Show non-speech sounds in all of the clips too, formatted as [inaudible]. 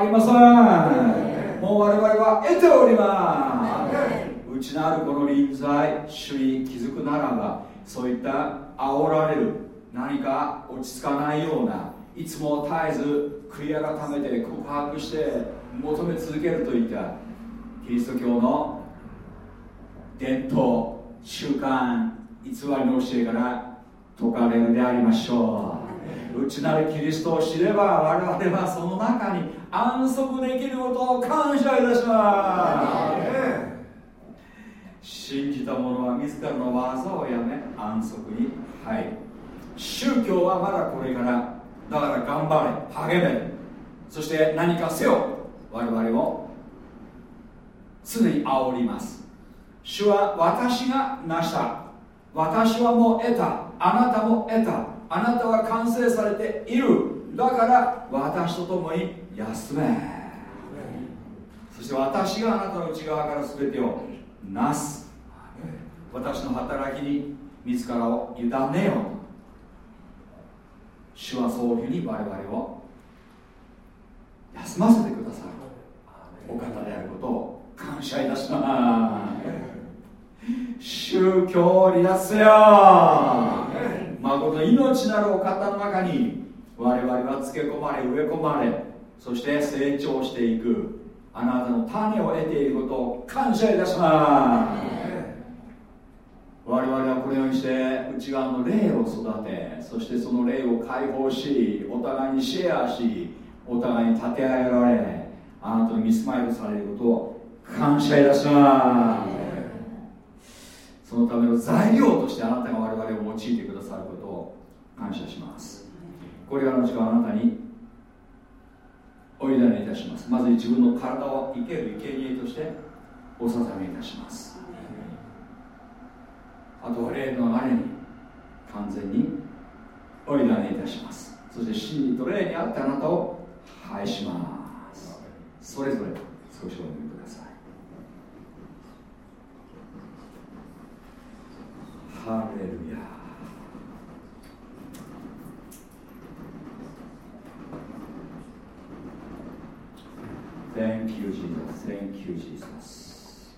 ありません。もう我々は得ております。内あるこの臨在主に気づくならばそういった煽られる何か落ち着かないようないつも絶えず悔い改めて告白して求め続けるといったキリスト教の伝統習慣偽りの教えから解かれるでありましょう。内なるキリストを知れば我々はその中に安息できることを感謝いたします。信じた者は自らの技をやめ安息に入る。宗教はまだこれから。だから頑張れ励める。そして何かせよ。我々を常に煽ります。主は私が成した。私はもう得た。あなたも得たあなたは完成されている。だから私と共に休め。そして私があなたの内側から全てをなす。私の働きに自らを委ねよう。主はそういうふうに我々を休ませてくださる。お方であることを感謝いたします。宗教離脱よ誠命なるお方の中に我々はつけ込まれ植え込まれそして成長していく。あなたの種を得ていることを感謝いたします。我々はこのようにして内側の霊を育てそしてその霊を解放しお互いにシェアしお互いに立て上げられあなたにミスマイルされることを感謝いたします。そのための材料としてあなたが我々を用いてくださることを感謝します。これからの時間あなたにお委ねいたします。まず自分の体を生ける生贄としてお捧げいたします。あとは霊の流れに完全にお委ねいたします。そして真理と霊にあってあなたを拝します。それぞれ少しお読みください。ハレルヤ。Thank you, Jesus. Thank you, Jesus.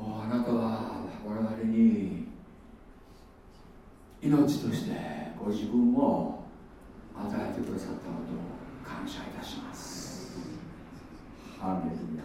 あなたは我々に命としてご自分を与えてくださったことを感謝いたしますハレルヤ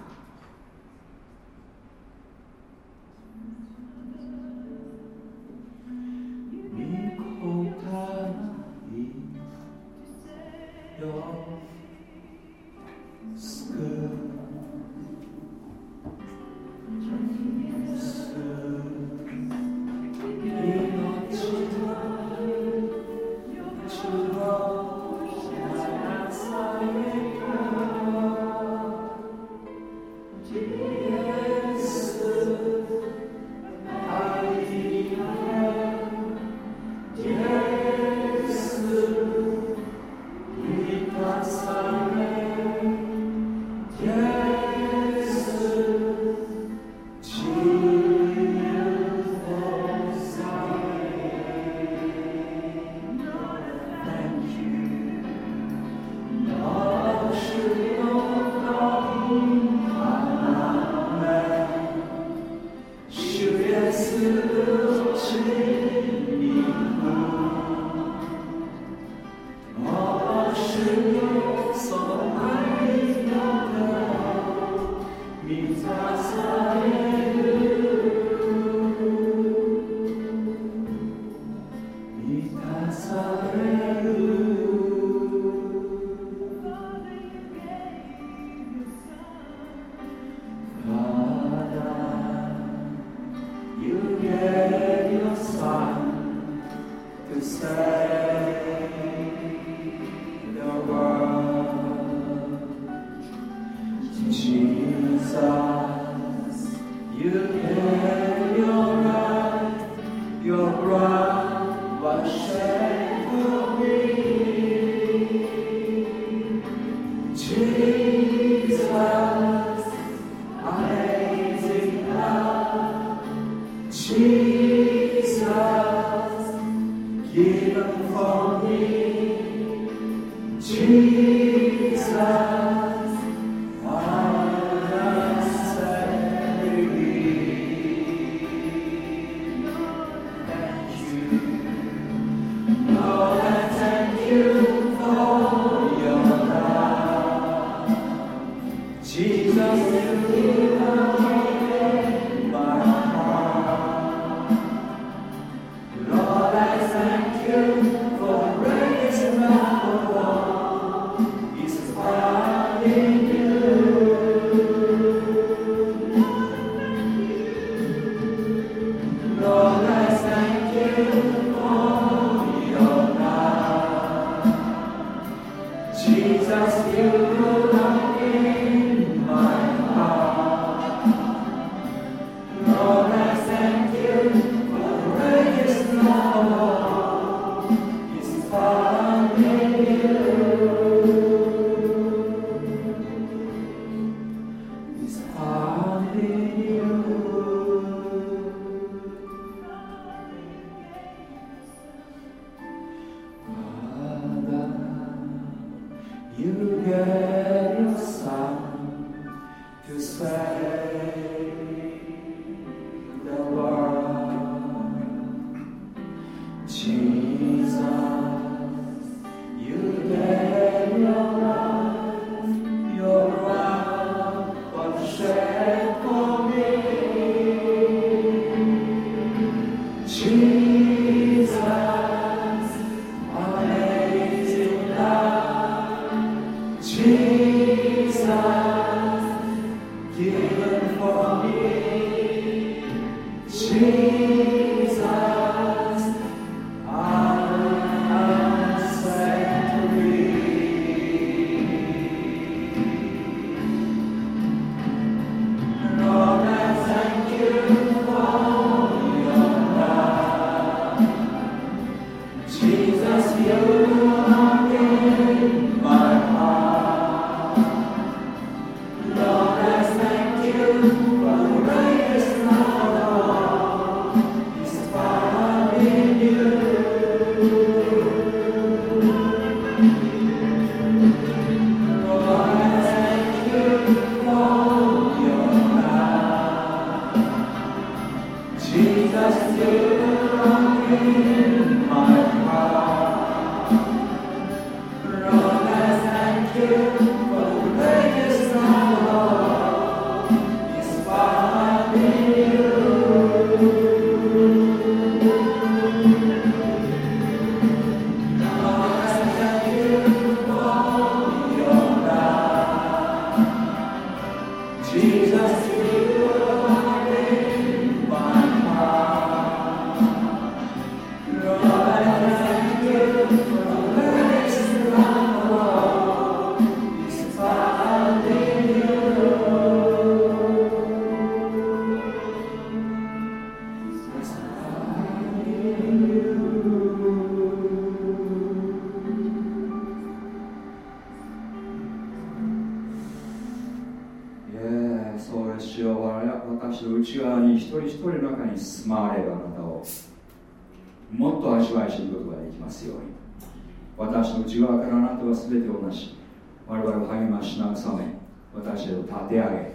ちを立て上げ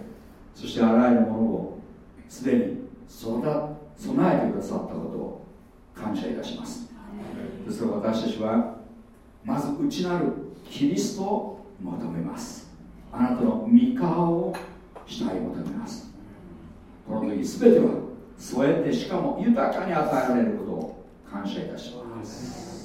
そしてあらゆるものをすでに育備えてくださったことを感謝いたします。ですから私たちはまず内なるキリストを求めます。あなたの御顔をしたい求めます。この時全ては添えてしかも豊かに与えられることを感謝いたします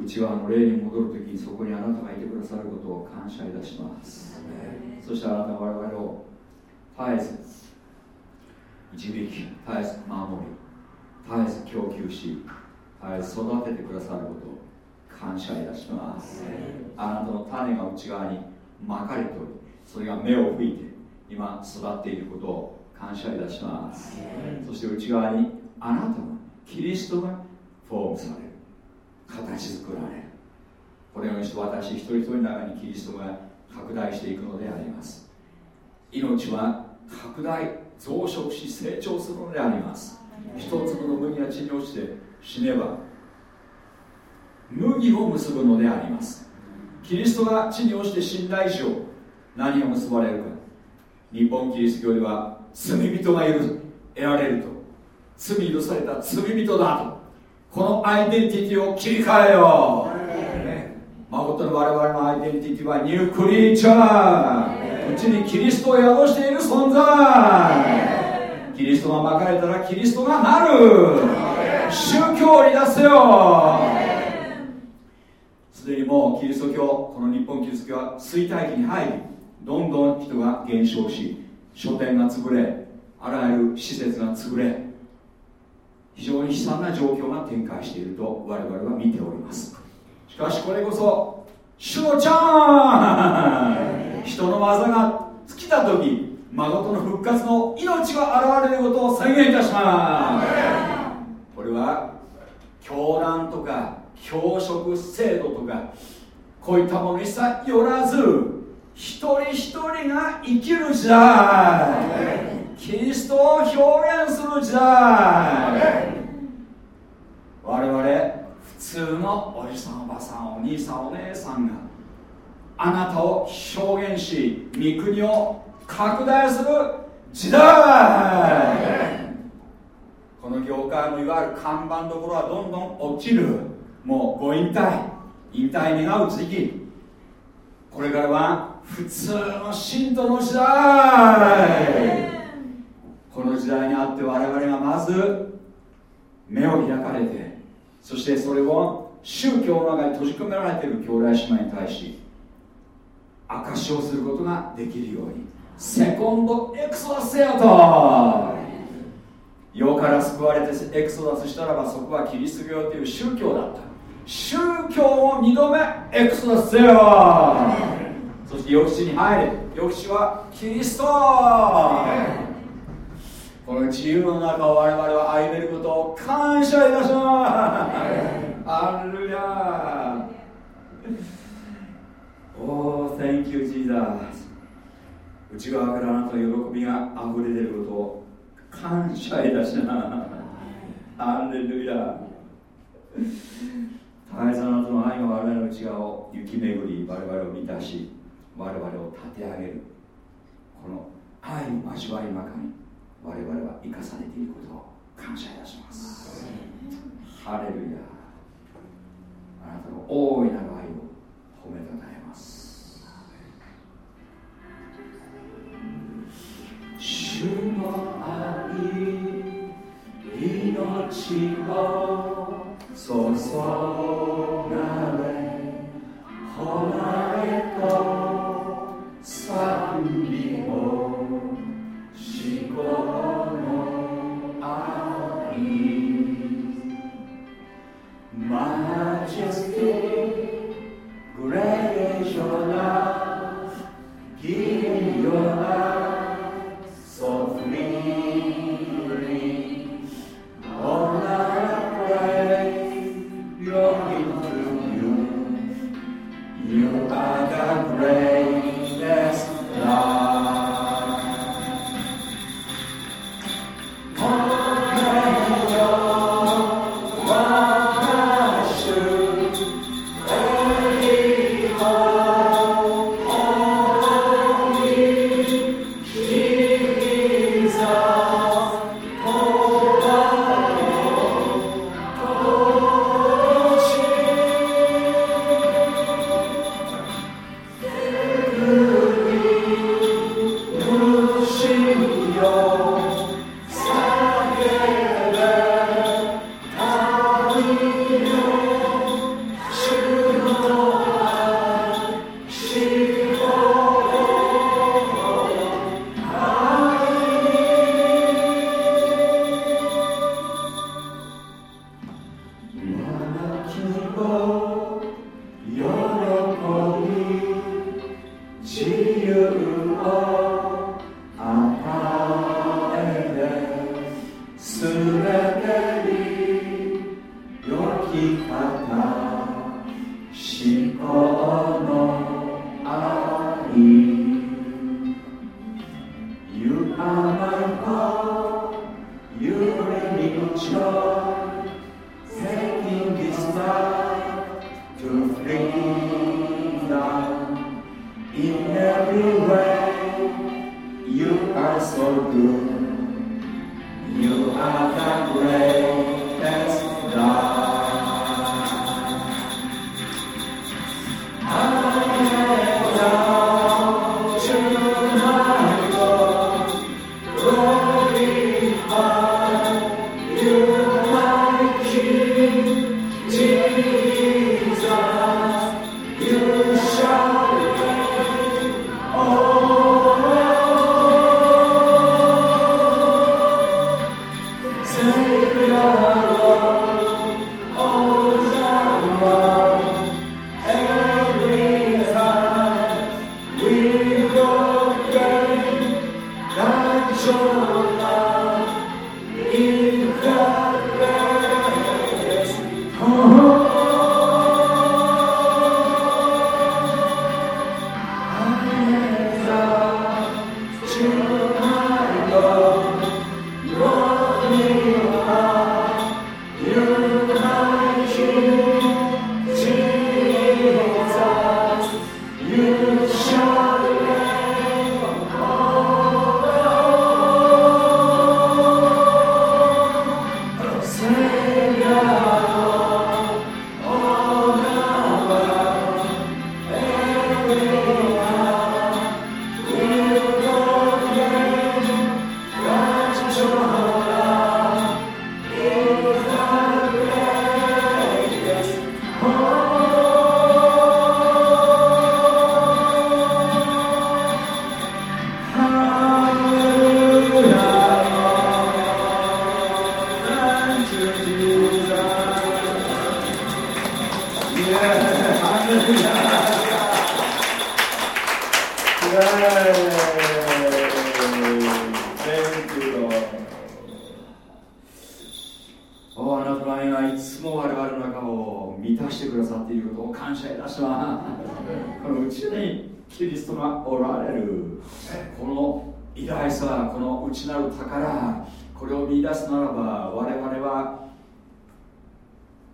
内側の霊に戻るときにそこにあなたがいてくださることを感謝いたします。そしてあなたが我々を絶えず導き絶えず守り絶えず供給し絶えず育ててくださることを感謝いたします。あなたの種が内側にまかれておりそれが芽を吹いて今育っていることを感謝いたします。そして内側にあなたがキリストがフォームされる形作られる。このようにして私一人一人の中にキリストが拡大していくのであります。命は拡大増殖し成長するのであります。一粒の麦が地に落ちて死ねば麦を結ぶのであります。キリストが地に落ちて死んだ以上何を結ばれるか。日本キリスト教では罪人がいる得られると。罪許された罪人だと。このアイデンティティを切り替えよう、ね、誠の我々のアイデンティティはニュークリーチャー。うちにキリストを宿している存在。キリストがまかれたらキリストがなる。宗教を出せよすでにもうキリスト教この日本キリスト教は衰退期に入りどんどん人が減少し書店が潰れあらゆる施設が潰れ非常に悲惨な状況が展開していると我々は見ております。しかしこれこそ主のちゃん人の技が尽きた時誠の復活の命が現れることを宣言いたします。これは教団とか教職制度とかこういったものにさよらず一人一人が生きる時代。キリストを表現する時代。我々普通のおじさんおばさんお兄さんお姉さんがあなたを表現し御国を拡大する時代。この業界のいわゆる看板どころはどんどん落ちる。もうご引退引退願う時期これからは普通の信徒の時代この時代にあって我々がまず目を開かれてそしてそれを宗教の中に閉じ込められている兄弟姉妹に対し証しをすることができるようにセコンドエクソダスせよと。世から救われてエクソダスしたらばそこはキリスト教という宗教だった。宗教を二度目エクソダスせよそして抑止に入れ抑止はキリストこの自由の中を我々は歩めることを感謝いたします。アレルヤおお Thank you Jesus. 内側からあなたの喜びが溢れ出ることを感謝いたします。アレルヤ絶えずあなたの愛が我々の内側を雪巡り我々を満たし我々を立て上げる。この愛の交わりの中に我々は生かされていることを感謝いたします。ハレルヤ。あなたの大いなる愛を褒めたたえます。主の愛命を注がれ誉れと賛美を bom.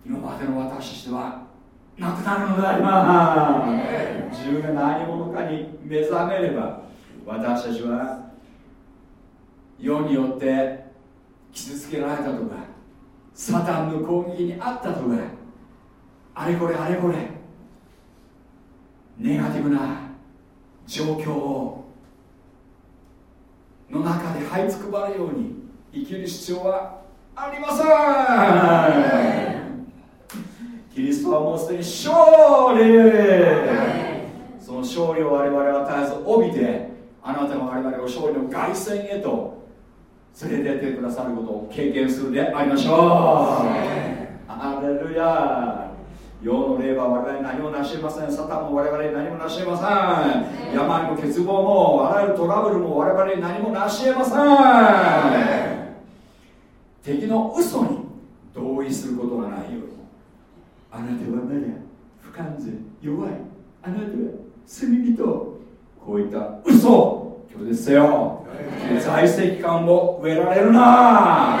今までの私たちはなくなるのであります自分が何者かに目覚めれば私たちは世によって傷つけられたとかサタンの攻撃にあったとかあれこれあれこれネガティブな状況をの中で這いつくばるように生きる必要はありませんキリストはもうすでに勝利その勝利を我々は絶えず帯びてあなたの我々を勝利の凱旋へと連れてってくださることを経験するでありましょうアレルヤ世の霊は我々に何もなしません。サタンも我々に何もなしません。病も欠乏もあらゆるトラブルも我々に何もなしえません。敵の嘘に同意することがないあなたは何や不完全弱い。あなたは罪人。こういった嘘。拒絶せよ。財政感を植えられるな。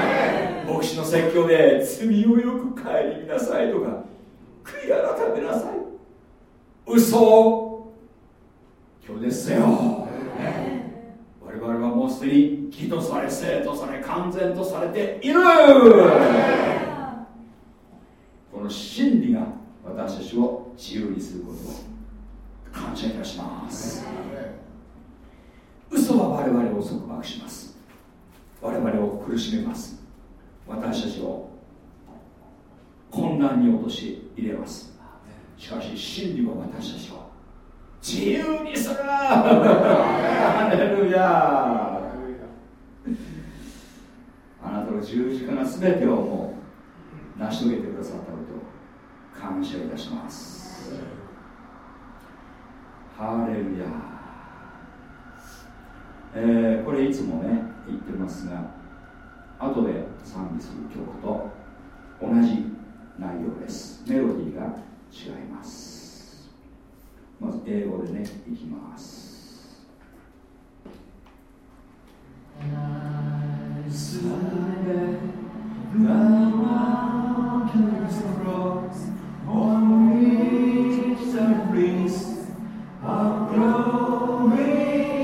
牧師の説教で罪をよく顧みなさいとか。悔い改めなさい。嘘。を拒絶せよ。我々はもうすでに義とされ生とされ完全とされている。この真理が私たちを自由にすることを感謝いたします。嘘は我々を束縛します。我々を苦しめます。私たちを混乱に陥れます。しかし真理は私たちを自由にする。ハレルヤあなたの十字架が全てをもう成し遂げてくださったの感謝いたします。ハレルヤ。えー、これいつもね言ってますが後で賛美する曲と同じ内容です。メロディーが違います。まず英語でねいきます。Thou art the cross. On me, the rings of glory.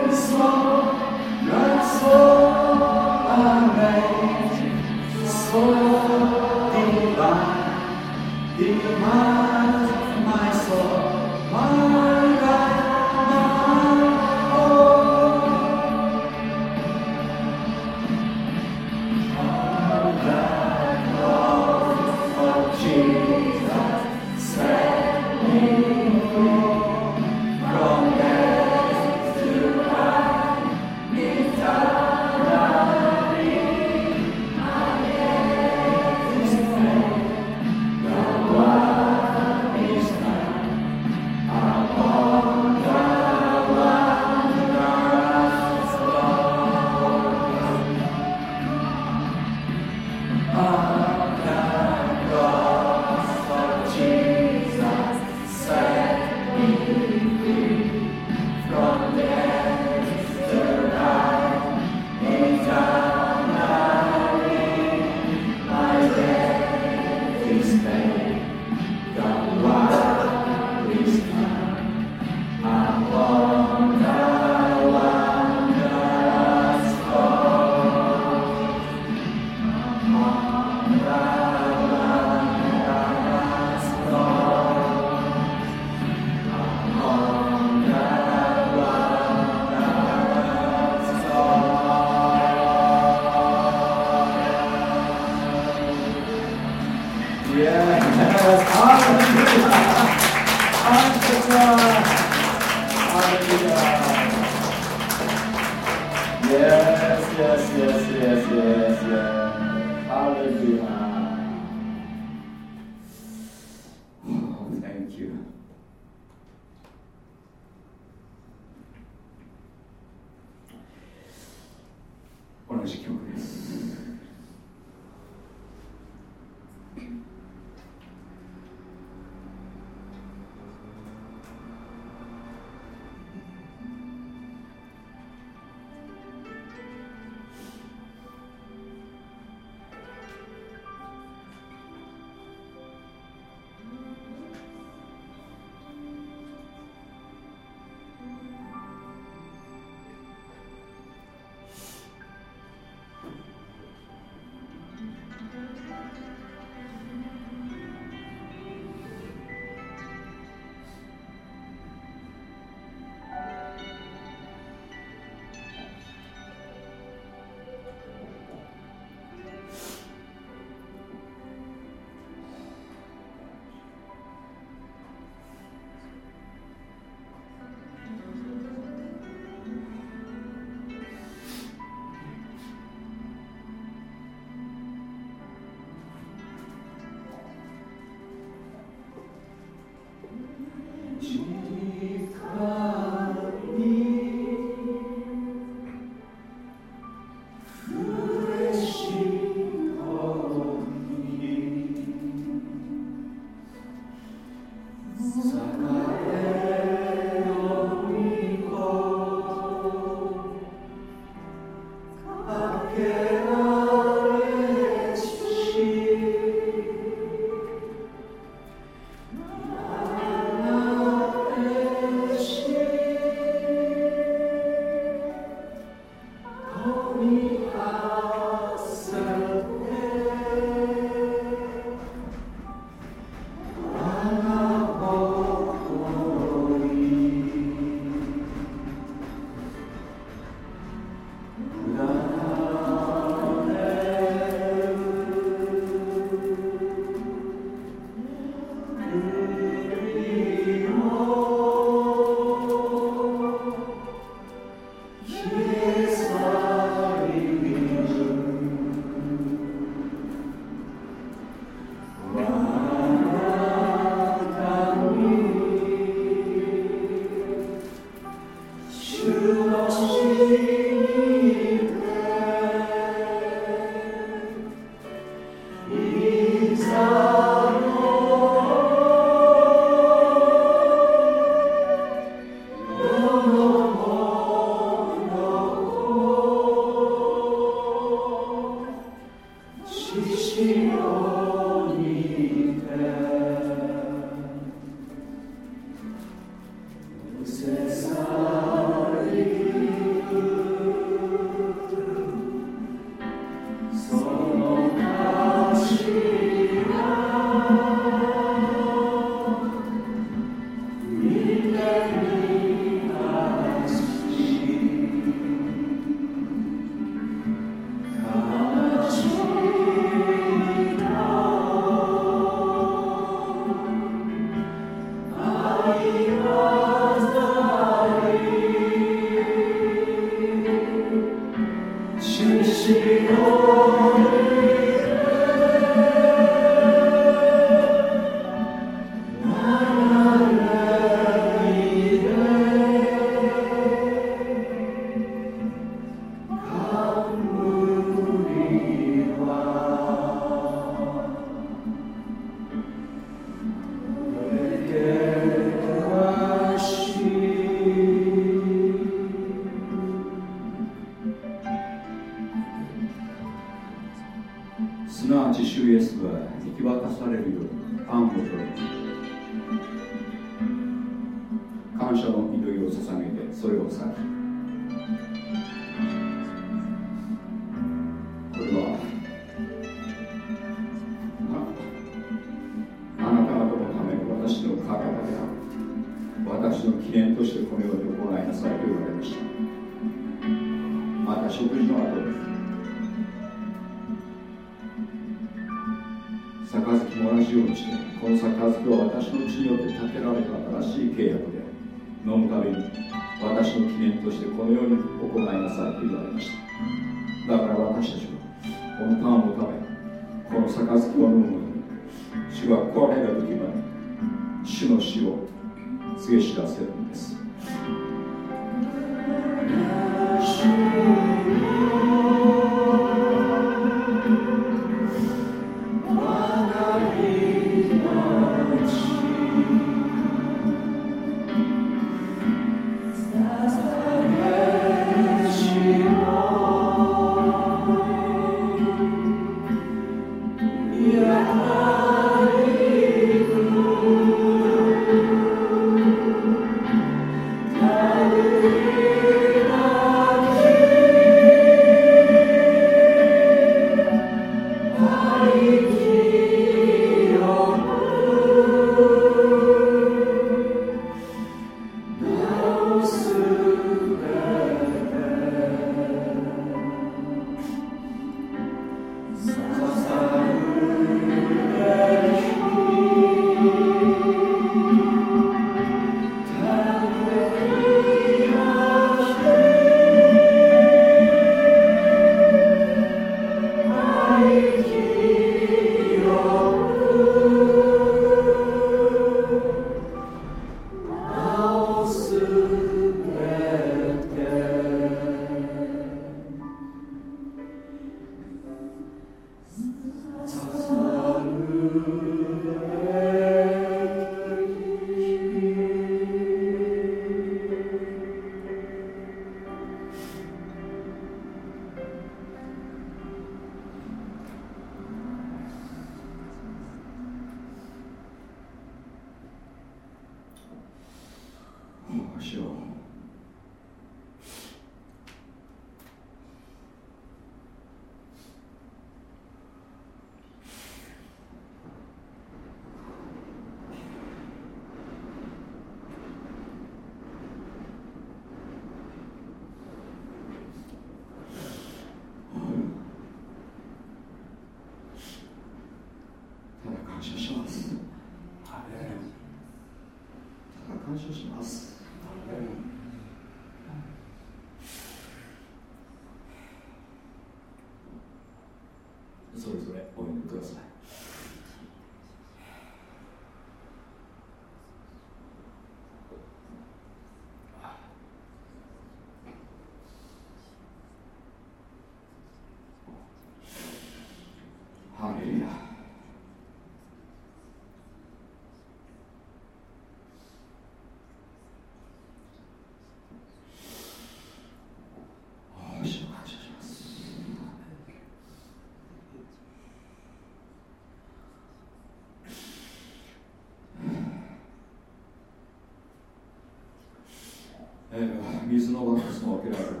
水の輪のその明らかに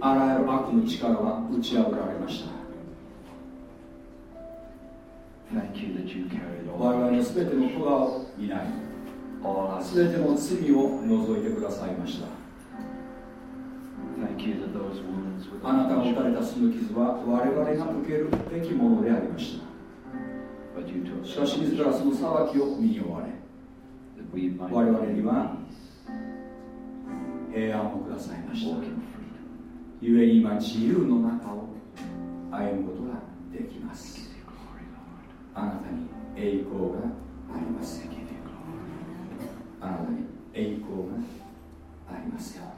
あらゆる悪の力は打ち破られました。Thank you that you carried 我々の全ての子がいない。全ての罪を除いてくださいました。あなたが打たれたその傷は我々が受けるべきものでありました。しかし自らその裁きを身に負われ我々には平安をくださいました。ゆえに今自由の中を歩むことができます。あなたに栄光がありますあなたに栄光がありますよ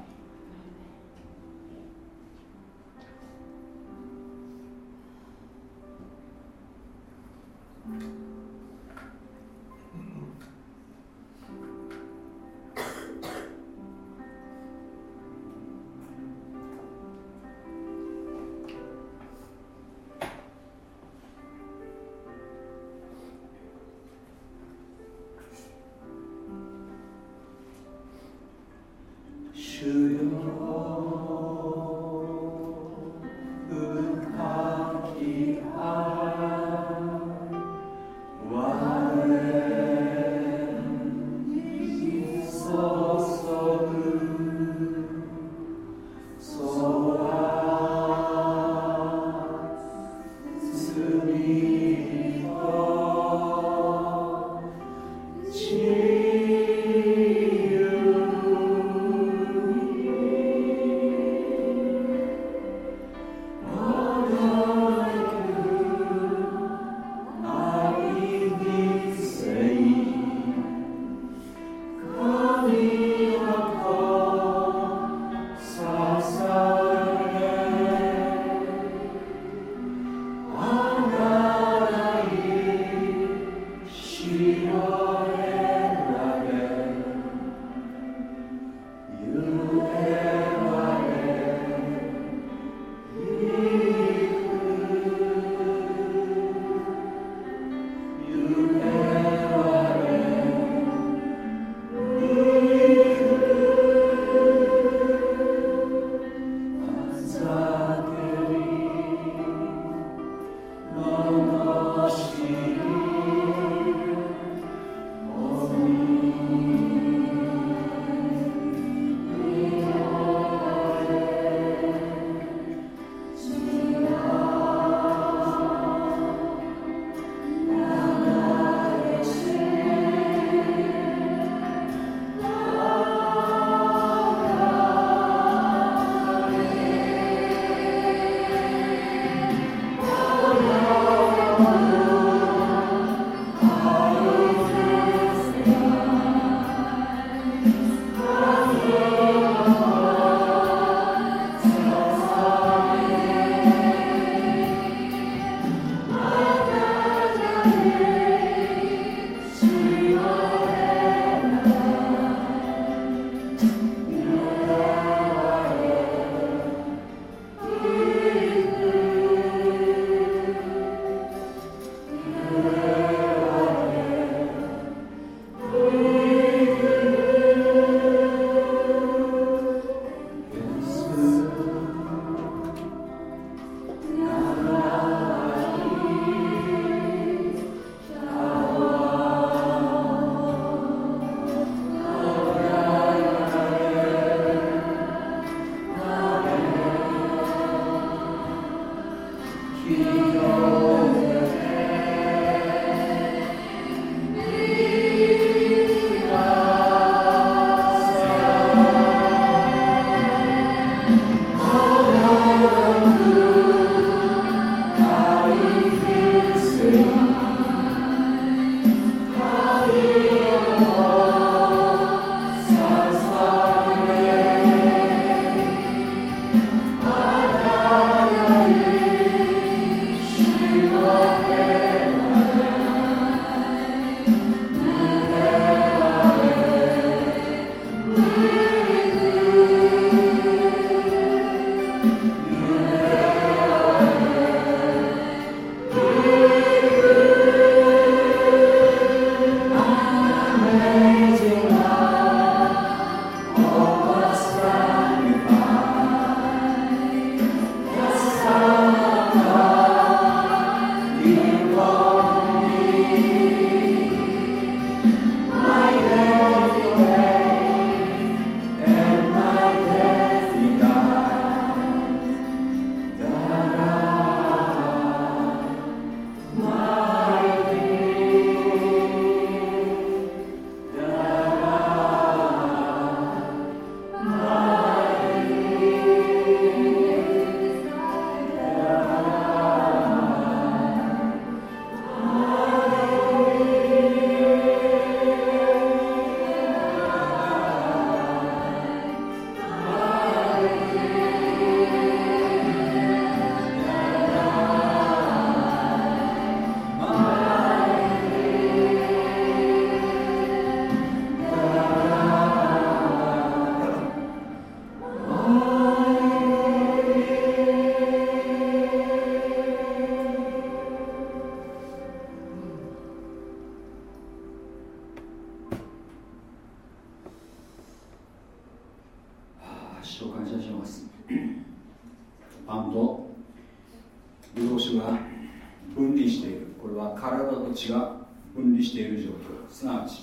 分離している状況。すなわち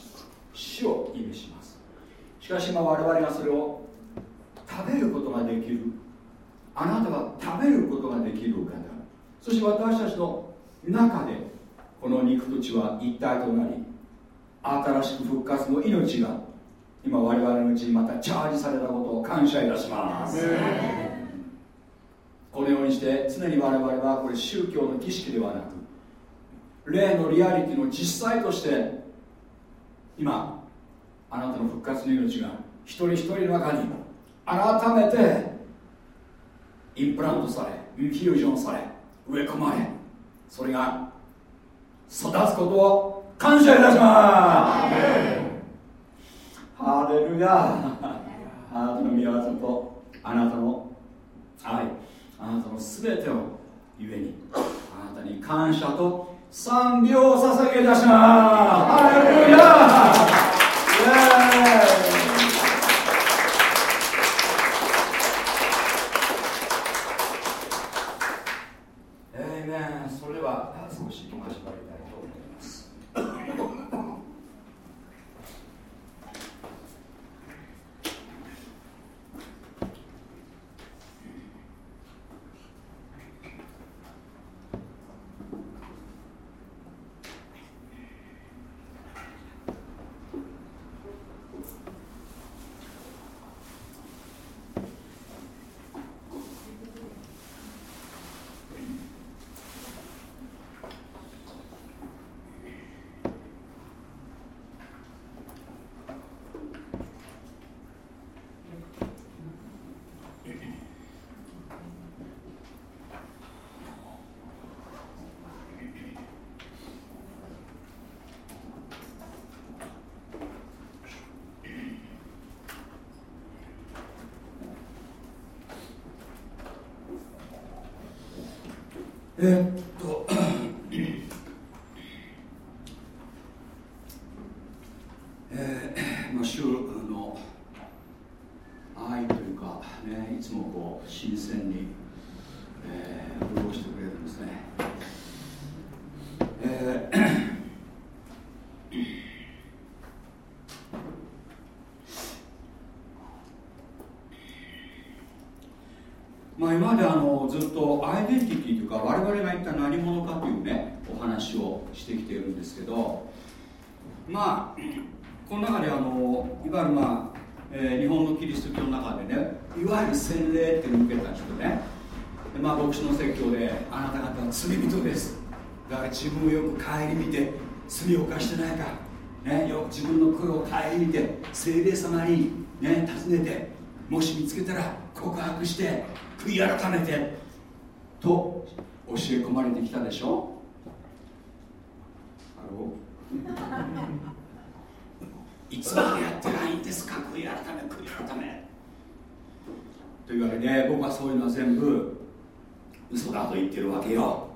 死を意味します。しかし今我々がそれを食べることができる。あなたは食べることができる方。そして私たちの中でこの肉と血は一体となり新しく復活の命が今我々のうちにまたチャージされたことを感謝いたします。このようにして常に我々はこれ宗教の儀式ではなく霊のリアリティの実際として今あなたの復活の命が一人一人の中に改めてインプラントされインフュージョンされ植え込まれそれが育つことを感謝いたします。ハレルヤ [laughs] あなたの御業とあなたの愛あなたの全てをゆえにあなたに感謝と賛美を捧げ出します。ハレルヤえー、それでは少し今しばりたいと思いますえー、っとえー、まあ週の愛というかねいつもこう新鮮に、えー、潤してくれるんですねえーまあ、今まであのずっとアイデンティティというか我々が一体何者かというねお話をしてきているんですけどまあこの中であのいわゆるまあ、えー、日本のキリスト教の中でねいわゆる洗礼っていうのを受けた人ねでまあ牧師の説教であなた方は罪人です。だから自分をよく顧みて罪を犯してないか、ね、よく自分の苦労を顧みて聖霊様にね尋ねてもし見つけたら告白して悔い改めてと教え込まれてきたでしょ？ハローいつまでやってないんですか？悔い改め悔い改め。というわけで僕はそういうのは全部嘘だと言ってるわけよ。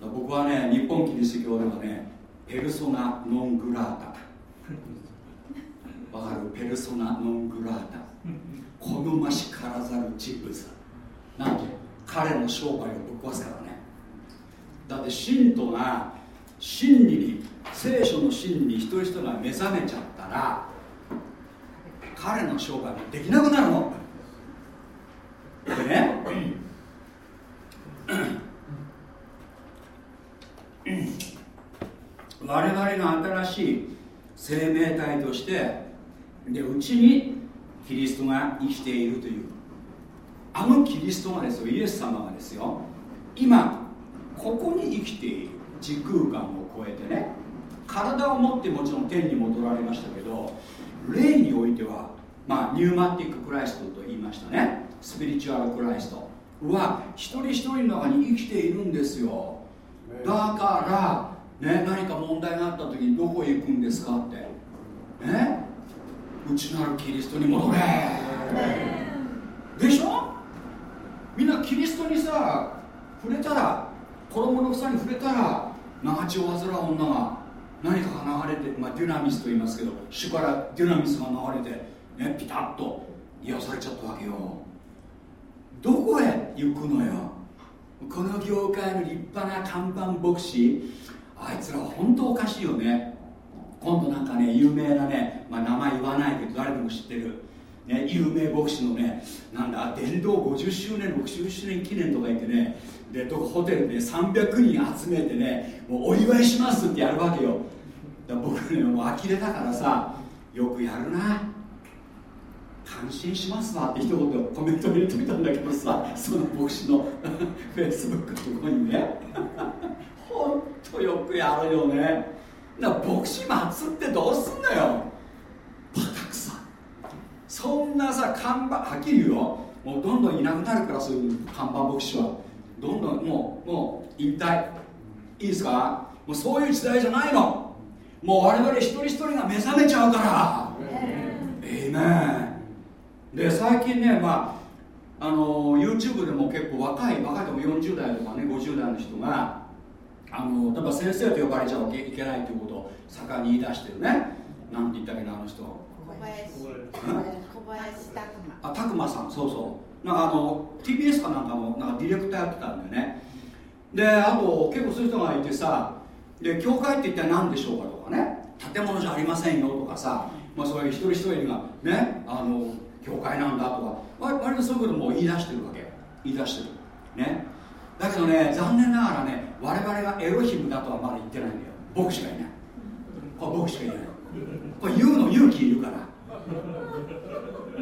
僕はね日本キリスト教ではねペルソナ・ノン・グラータ。わかる？ペルソナ・ノン・グラータ。好ましからざる人物なんで彼の商売をぶっ壊すからね。だって信徒が真理に聖書の真理に一人一人が目覚めちゃったら彼の商売もできなくなるの。でね我々が新しい生命体としてでうちにキリストが生きているという。あのキリストがですよイエス様がですよ今ここに生きている。時空間を超えてね。体を持ってもちろん天に戻られましたけど霊においてはまあニューマティッククライストと言いましたね。スピリチュアルクライスト。は一人一人の中に生きているんですよ。だからね何か問題があった時にどこへ行くんですかって。ね。内なるキリストに戻れ。でしょ？みんなキリストにさ触れたら衣の房に触れたら長血を患う女が何かが流れて、まあ、デュナミスと言いますけど主からデュナミスが流れて、ね、ピタッと癒されちゃったわけよ。どこへ行くのよ。この業界の立派な看板牧師。あいつら本当おかしいよね。今度なんかね有名なね、まあ、名前言わないけど誰でも知ってる、ね、有名牧師のねなんだ伝道50周年60周年記念とか言ってねでホテルで300人集めてねもうお祝いしますってやるわけよ。だ僕ねもう呆れたからさよくやるな。感心しますわって一言コメント入れてみたんだけどさその牧師の [laughs] フェイスブックのとこにね。ほんとよくやるよね。だ牧師祭ってどうすんのよ。そんなさ看板はっきり言うよ。もうどんどんいなくなるからそういう看板牧師はどんどんもうもう引退。いいですか？もうそういう時代じゃないの。もう我々一人一人が目覚めちゃうから。ええねで最近ねまああの YouTube でも結構若い若いでも40代とかね50代の人があの例えば先生と呼ばれちゃいけないということを盛んに言い出してるね。なんて言ったっけなあの人。小林。小林拓磨あ拓磨さん。そうそう。なんかあの TBS かなんかのなんかディレクターやってたんだよね。であと結構そういう人がいてさで教会って一体何でしょうかとかね。建物じゃありませんよとかさ、まあ、そういう一人一人がねあの教会なんだとか割とそういうことも言い出してるわけ。言い出してる。ね。だけどね残念ながらね我々がエロヒムだとはまだ言ってないんだよ。僕しかいない。これ僕しかいないこれ言うの勇気いるから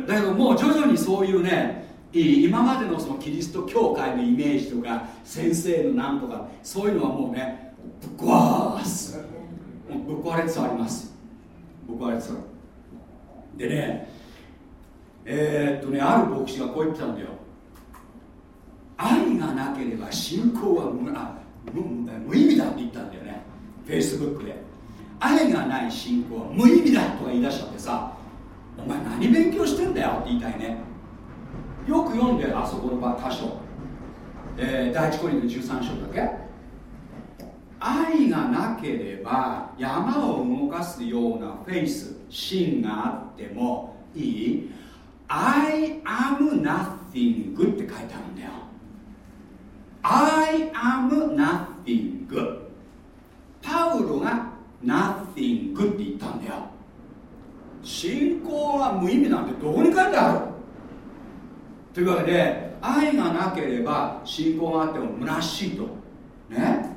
だけどもう徐々にそういうね今までのそのキリスト教会のイメージとか先生のなんとかそういうのはもうねぶっ壊す。もうぶっ壊れつつあります。ぶっ壊れつつある。でねえー、っとねある牧師がこう言ってたんだよ。愛がなければ信仰は無あ無意味だって言ったんだよね。フェイスブックで。愛がない信仰は無意味だとか言い出しちゃってさお前何勉強してんだよって言いたいね。よく読んであそこの箇所、えー、第一コリント13章だけ？愛がなければ山を動かすようなフェイス芯があってもいい？I am nothing って書いてあるんだよ。I am nothing パウロが nothing って言ったんだよ。信仰は無意味なんてどこに書いてある？というわけで愛がなければ信仰があっても虚しいと。ね？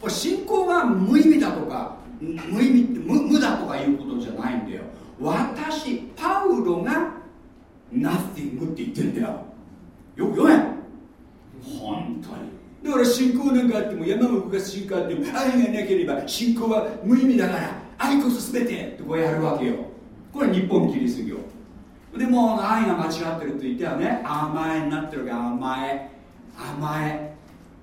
これ信仰が無意味だとか無意味無無だとかいうことじゃないんだよ。私パウロが nothing って言ってんだよ。よく読め。本当に。だから信仰なんかあっても山を動かす信仰あっても愛がなければ信仰は無意味だから愛こそ全てってこうやるわけよ。これ日本キリスト教。でも愛が間違ってると言ってはね甘えになってるわけ。甘え。甘え。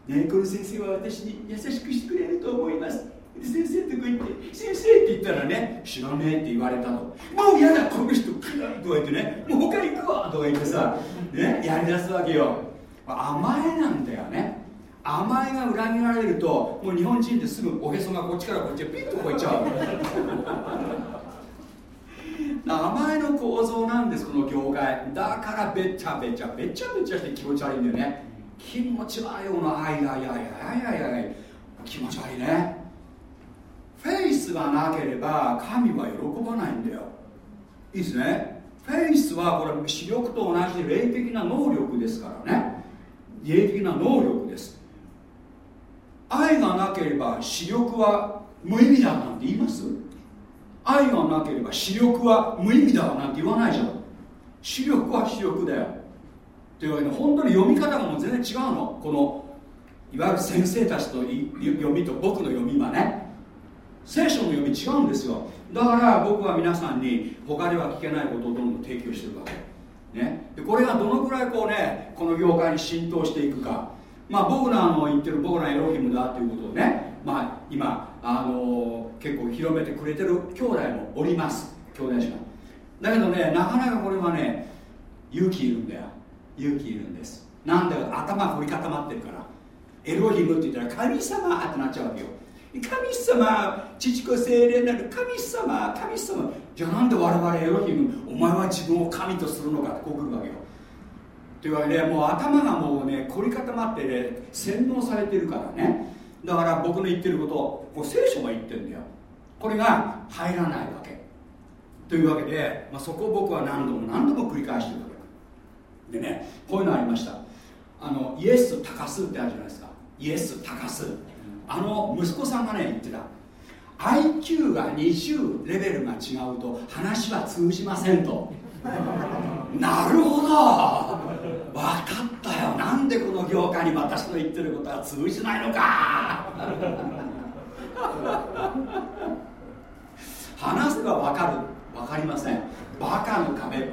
ねこの先生は私に優しくしてくれると思います。先生ってこう言って先生って言ったらね知らねえって言われたともう嫌だこの人とか言ってね。もう他行くわとか言ってさ、ね、やりだすわけよ。甘えなんだよね。甘えが裏切られるともう日本人ってすぐおへそがこっちからこっちへピッとこういっちゃう甘えの構造なんですこの業界。だからべちゃべちゃべちゃべちゃして気持ち悪いんだよね。気持ち悪いよのあいやいやいやいやいやいや気持ち悪いね。フェイスがなければ神は喜ばないんだよ。いいですね。フェイスはこれ視力と同じ霊的な能力ですからね。霊的な能力です。愛がなければ視力は無意味だなんて言います？愛がなければ視力は無意味だわなんて言わないじゃん。視力は視力だよ。というわけで本当に読み方がもう全然違うの。このいわゆる先生たちと読みと僕の読みはね。聖書の読み違うんですよ。だから僕は皆さんに他では聞けないことをどんどん提供してるわけ、ね、でこれがどのくらいこうねこの業界に浸透していくか。まあ、僕らの言ってる僕らエロヒムだということをね、まあ、今、あの、結構広めてくれてる兄弟もおります。兄弟姉妹。だけどねなかなかこれはね勇気いるんだよ。勇気いるんです。なんで頭凝り固まってるから。エロヒムって言ったら神様ってなっちゃうわけよ。神様父子精霊なる。神様神様。じゃあなんで我々エロヒムお前は自分を神とするのかってこう来るわけよ。というわけでもう頭がもうね凝り固まってね洗脳されてるからね。だから僕の言ってることこう聖書が言ってるんだよ。これが入らないわけ。というわけで、まあ、そこを僕は何度も何度も繰り返してるわけ。でねこういうのありました。あのイエス高すってあるじゃないですか。イエス高すあの息子さんがね言ってた。IQ が20レベルが違うと話は通じませんと。[laughs] なるほど。分かったよ。なんでこの業界に私の言ってることは通じないのか話せば分かる。分かりません。バカの壁。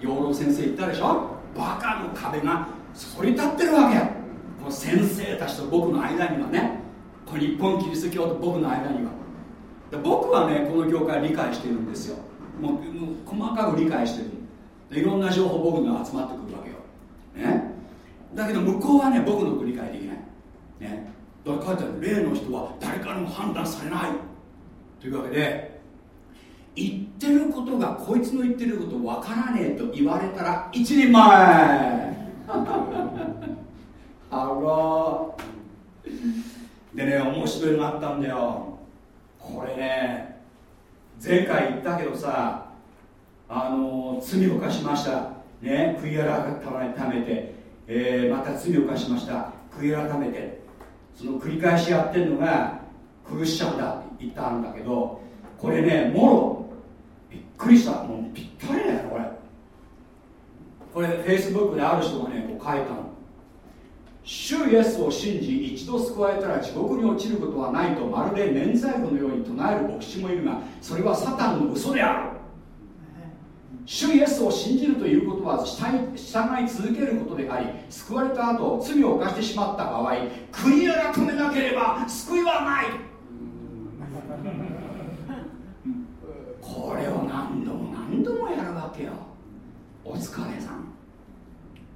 養老先生言ったでしょ？バカの壁がそり立ってるわけ。この先生たちと僕の間にはね。この日本キリスト教と僕の間には。僕はねこの業界理解してるんですよ。もうもう細かく理解してる。いろんな情報僕には集まってくるわけよ、ね、だけど向こうはね僕の理解できない、ね、だから書いてある例の人は誰からも判断されない。というわけで言ってることがこいつの言ってること分からねえと言われたら一人前。あ [laughs] らでね面白いのがあったんだよ。これね前回言ったけどさあの罪を犯しました。ね悔い改めて、えー、また罪を犯しました。悔い改めて。その繰り返しやってるのがクリスチャンだって言ったんだけどこれねもろびっくりした。もうぴったりだよこれ。これフェイスブックである人がねこう書いたの。主イエスを信じ一度救われたら地獄に落ちることはないとまるで免罪符のように唱える牧師もいるがそれはサタンの嘘である。主イエスを信じるということは従い続けることであり救われた後罪を犯してしまった場合悔い改めなければ救いはない。これを何度も何度もやるわけよ。お疲れさん。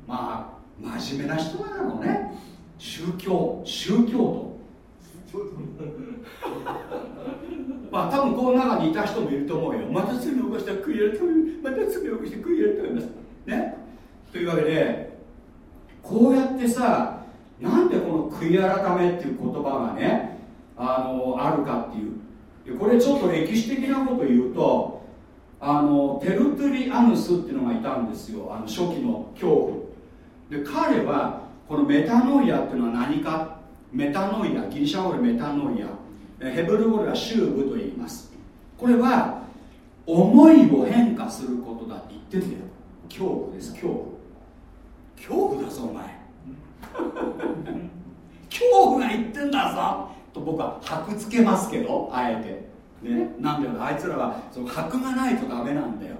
まあ真面目な人だろうね。宗教宗教徒。[laughs] まあ多分この中にいた人もいると思うよ。また罪を犯したら悔い改めまた罪を犯して悔い改めます。ね？というわけでこうやってさなんでこの悔い改めっていう言葉がねあのあるかっていう。これちょっと歴史的なこと言うとあのテルトゥリアヌスっていうのがいたんですよ。あの初期の恐怖。で彼はこのメタノイアっていうのは何かメタノイアギリシャ語でメタノイアヘブル語ではシューブと言います。これは思いを変化することだって言ってるんだよ。恐怖です恐怖。恐怖だぞお前。[laughs] 恐怖が言ってんだぞ。と僕は箔つけますけどあえて。ね。なんだよあいつらはその箔がないとダメなんだよ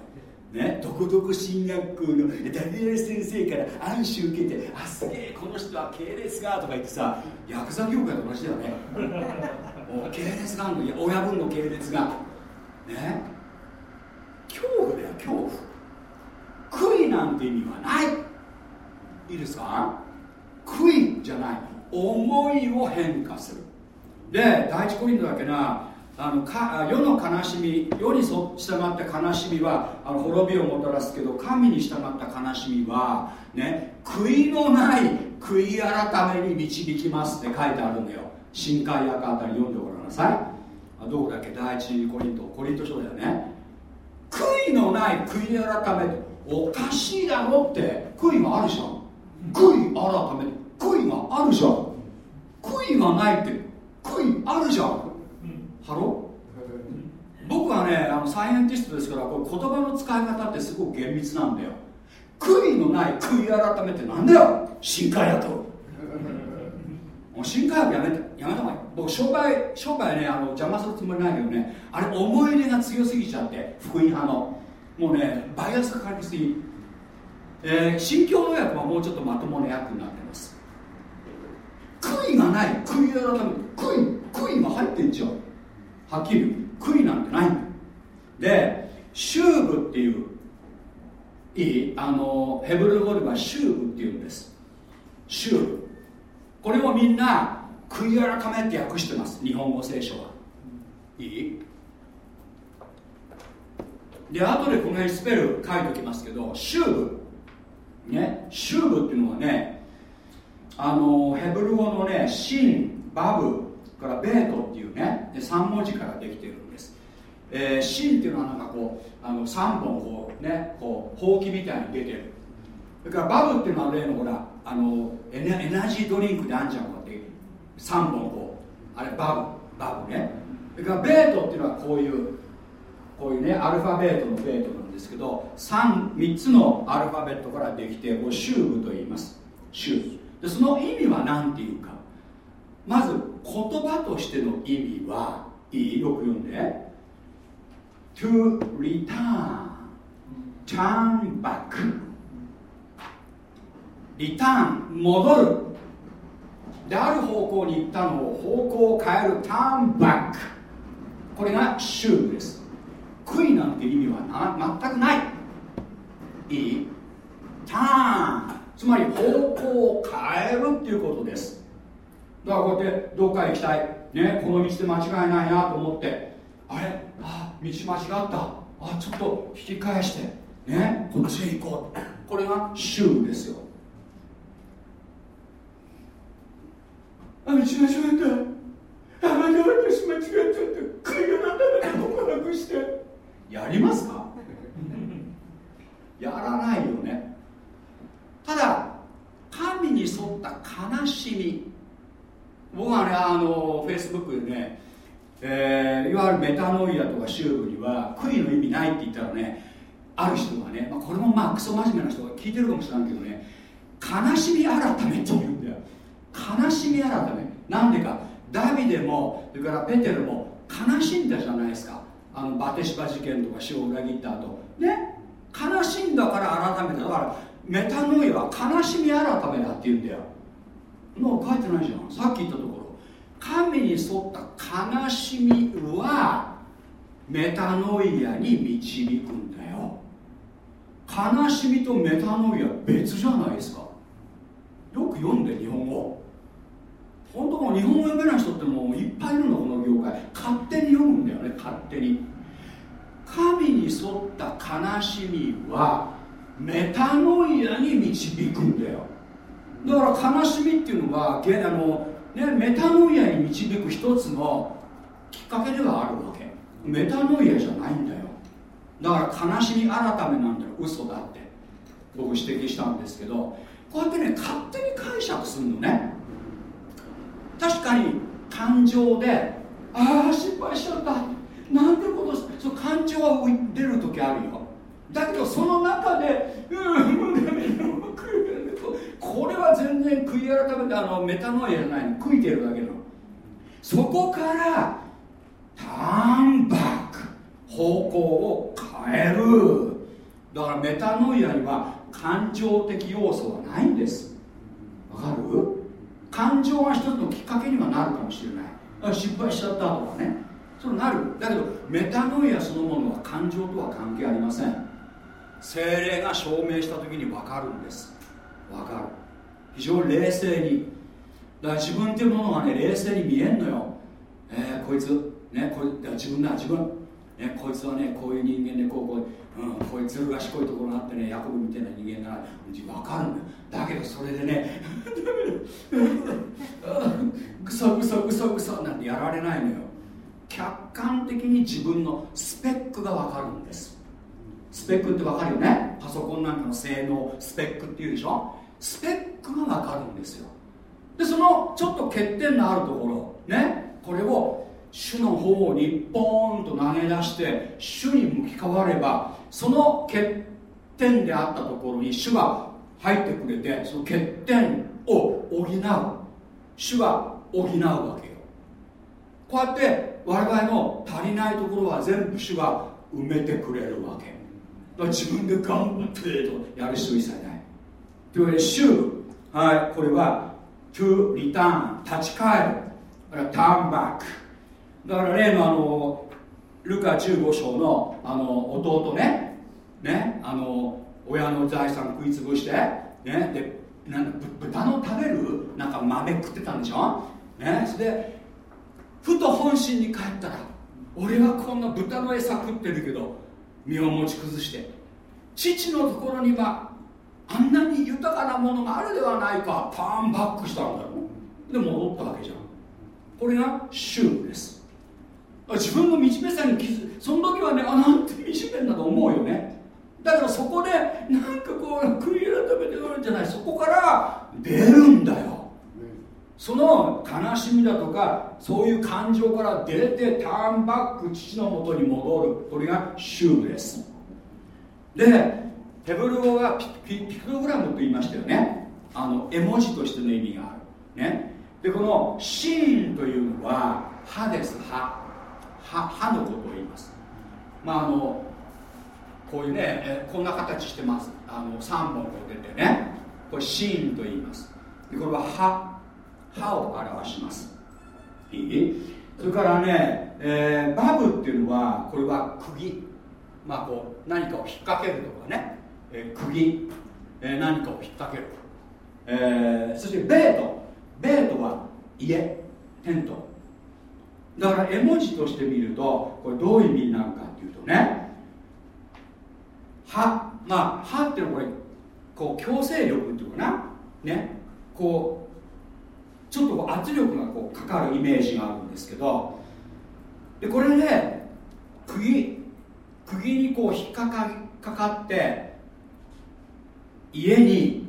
ね、どこどこ進学校のダニエル先生から暗視受けてあすげえこの人は系列がとか言ってさヤクザ業界と同じだよね。[laughs] 系列があるの親分の系列が。ね。恐怖だよ恐怖。悔いなんて意味はない。いいですか？悔いじゃない。思いを変化する。で第一コリントだけなあのか世の悲しみ世に従った悲しみはあの滅びをもたらすけど神に従った悲しみはね悔いのない悔い改めに導きますって書いてあるんだよ。新海約あたり読んでごらんなさい。どこだっけ？第一コリントコリント書だよね。悔いのない悔い改めおかしいだろって悔いがあるじゃん。悔い改め悔いがあるじゃん。悔いがないって悔いあるじゃん。ハロ僕はねあのサイエンティストですからこう言葉の使い方ってすごく厳密なんだよ。悔いのない悔い改めってなんだよ！新海薬もう新海薬やめてやめた方がいい。僕商売商売ねあの邪魔するつもりないけどねあれ思い入れが強すぎちゃって福音派の。もうねバイアスかかりすぎ。えー、新教の薬はもうちょっとまともな薬になってます。悔いがない悔い改め悔い悔いが入ってんじゃん。はっきり悔いなんてないんでシューブっていういいあのヘブル語ではシューブっていうんです。シューブ。これもみんな悔い改めって訳してます。日本語聖書は。いい？で後でこの辺スペル書いておきますけどシューブ。ねシューブっていうのはねあのヘブル語のねシンバブ。からベートっていうね3文字からできてるんです、えー、シンっていうのはなんかこうあの3本こうねこうほうきみたいに出てる。それからバブっていうのは例のほらあのエナエナジードリンクであんじゃんこうやって3本こう。あれバブバブね。それからベートっていうのはこういうこういうねアルファベートのベートなんですけど 3, 3つのアルファベットからできてこれシューブと言います。シューブ。でその意味は何ていうか。まず言葉としての意味はいい？よく読んで。To return. Turn back. リターン戻る。である方向に行ったのを方向を変える。ターンバックこれがシューブです。悔いなんて意味はな全くない。いい？ターンつまり方向を変えるっていうことです。だからこうやってどっか行きたい、ね、この道で間違いないなと思って。あれ？あ道間違った。あちょっと引き返して。ねこっちへ行こう。これがシューブですよ。あ道間違えた。あまた。私間違っちゃった悔い改めて告白して。やりますか？[laughs] やらないよね。ただ神に沿った悲しみ。僕はねあのフェイスブックでね、えー、いわゆるメタノイアとかシューブには悔いの意味ないって言ったらねある人がね、まあ、これもまあクソ真面目な人が聞いてるかもしれないけどね悲しみ改めって言うんだよ。悲しみ改め。なんでか。ダビデもそれからペテルも悲しんだじゃないですか。あのバテシバ事件とか死を裏切った後。ね。悲しんだから改めた。だからメタノイアは悲しみ改めだって言うんだよ。もう書いてないじゃん。さっき言ったところ。神に沿った悲しみはメタノイアに導くんだよ。悲しみとメタノイア別じゃないですか。よく読んで日本語。本当もう日本語読めない人ってもういっぱいいるのこの業界。勝手に読むんだよね勝手に。神に沿った悲しみはメタノイアに導くんだよ。だから悲しみっていうのはあの、ね、メタノイアに導く一つのきっかけではあるわけ。メタノイアじゃないんだよ。だから悲しみ改めなんだよ。嘘だって。僕指摘したんですけど。こうやってね勝手に解釈するのね。確かに感情でああ失敗しちゃった。なんてことその感情は出る時あるよ。だけどその中でうんこれは全然悔い改めてあのメタノイアじゃないの悔いてるだけの。そこからターンバック方向を変える。だからメタノイアには感情的要素はないんです。わかる？感情が一つのきっかけにはなるかもしれない。失敗しちゃったとかね。そうなる。だけどメタノイアそのものは感情とは関係ありません。精霊が証明した時に分かるんです。分かる。非常に冷静に。だから自分っていうものがね冷静に見えんのよ。えー、こいつねこいだ自分だ自分。ね、こいつはねこういう人間でこうこう、うん、こいうずる賢いところがあってねヤコブみたいな人間な。ら分かるんだよ。だけどそれでね [laughs] ぐそぐそぐそぐそなんてやられないのよ。客観的に自分のスペックが分かるんです。スペックって分かるよね。パソコンなんかの性能スペックっていうでしょ。スペックが分かるんですよ。でそのちょっと欠点のあるところねこれを主の方にポーンと投げ出して主に向き変わればその欠点であったところに主が入ってくれてその欠点を補う。主は補うわけよ。こうやって我々の足りないところは全部主が埋めてくれるわけ。だから自分で頑張ってとやる人一切ない。というわけで主はい。これは to return 立ち返る。turn back だから例のあのルカ15章のあの弟ね。ね。あの親の財産食い潰して。ね。でなん豚の食べるなんか豆食ってたんでしょ？ね。それでふと本心に帰ったら俺はこんな豚の餌食ってるけど身を持ち崩して父のところにはあんなに豊かなものがあるではないか。ターンバックしたんだろ。で戻ったわけじゃん。これが宗です。自分の惨めさに気づくその時はねあなんて惨めんだと思うよね。だからそこでなんかこう悔い改めてるんじゃない。そこから出るんだよ。その悲しみだとかそういう感情から出てターンバック父のもとに戻る。これが宗です。でヘブル語がピピクログラムと言いましたよね。あの絵文字としての意味がある。ね。でこのシーンというのは歯です。歯。歯歯のことを言います。まああのこういうねえこんな形してます。あの3本こう出てね。これシーンと言います。でこれは歯。歯を表します。いい？それからね、えー、バブっていうのはこれは釘。まあこう何かを引っ掛けるとかね、えー、釘、えー、何かを引っ掛ける、えー、そしてベート。ベートは家テント。だから絵文字として見るとこれどういう意味になるかっていうとね。歯まあ歯っていうのはこれこう強制力っていうかな。ね。こうちょっと圧力がこうかかるイメージがあるんですけど。でこれで釘釘にこう引っかかかかって家に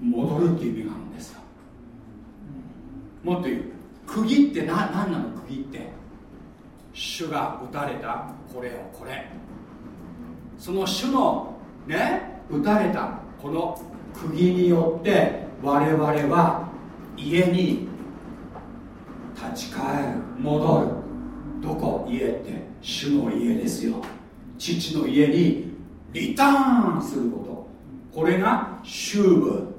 戻るっていう意味があるんですよ。もっと言う。釘って何なの？釘って。主が打たれたこれをこれ。その主のね打たれたこの釘によって我々は家に立ち返る。戻る。どこ？家って主の家ですよ。父の家にリターンすること。これが修部。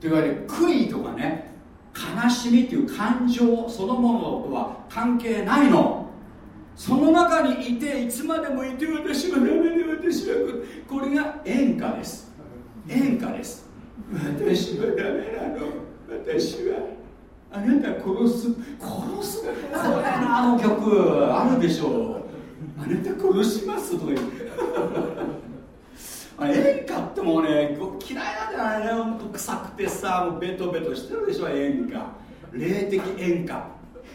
といわれる悔いとかね悲しみという感情そのものとは関係ないの。その中にいていつまでもいて私はダメで私は。これが演歌です。演歌です。私はダメなの。私はあなた殺す。殺す？これあの曲あるでしょう。あなた殺しますとか言演歌ってもうね嫌いなんじゃないねほんと臭くてさもうベトベトしてるでしょ演歌。霊的演歌。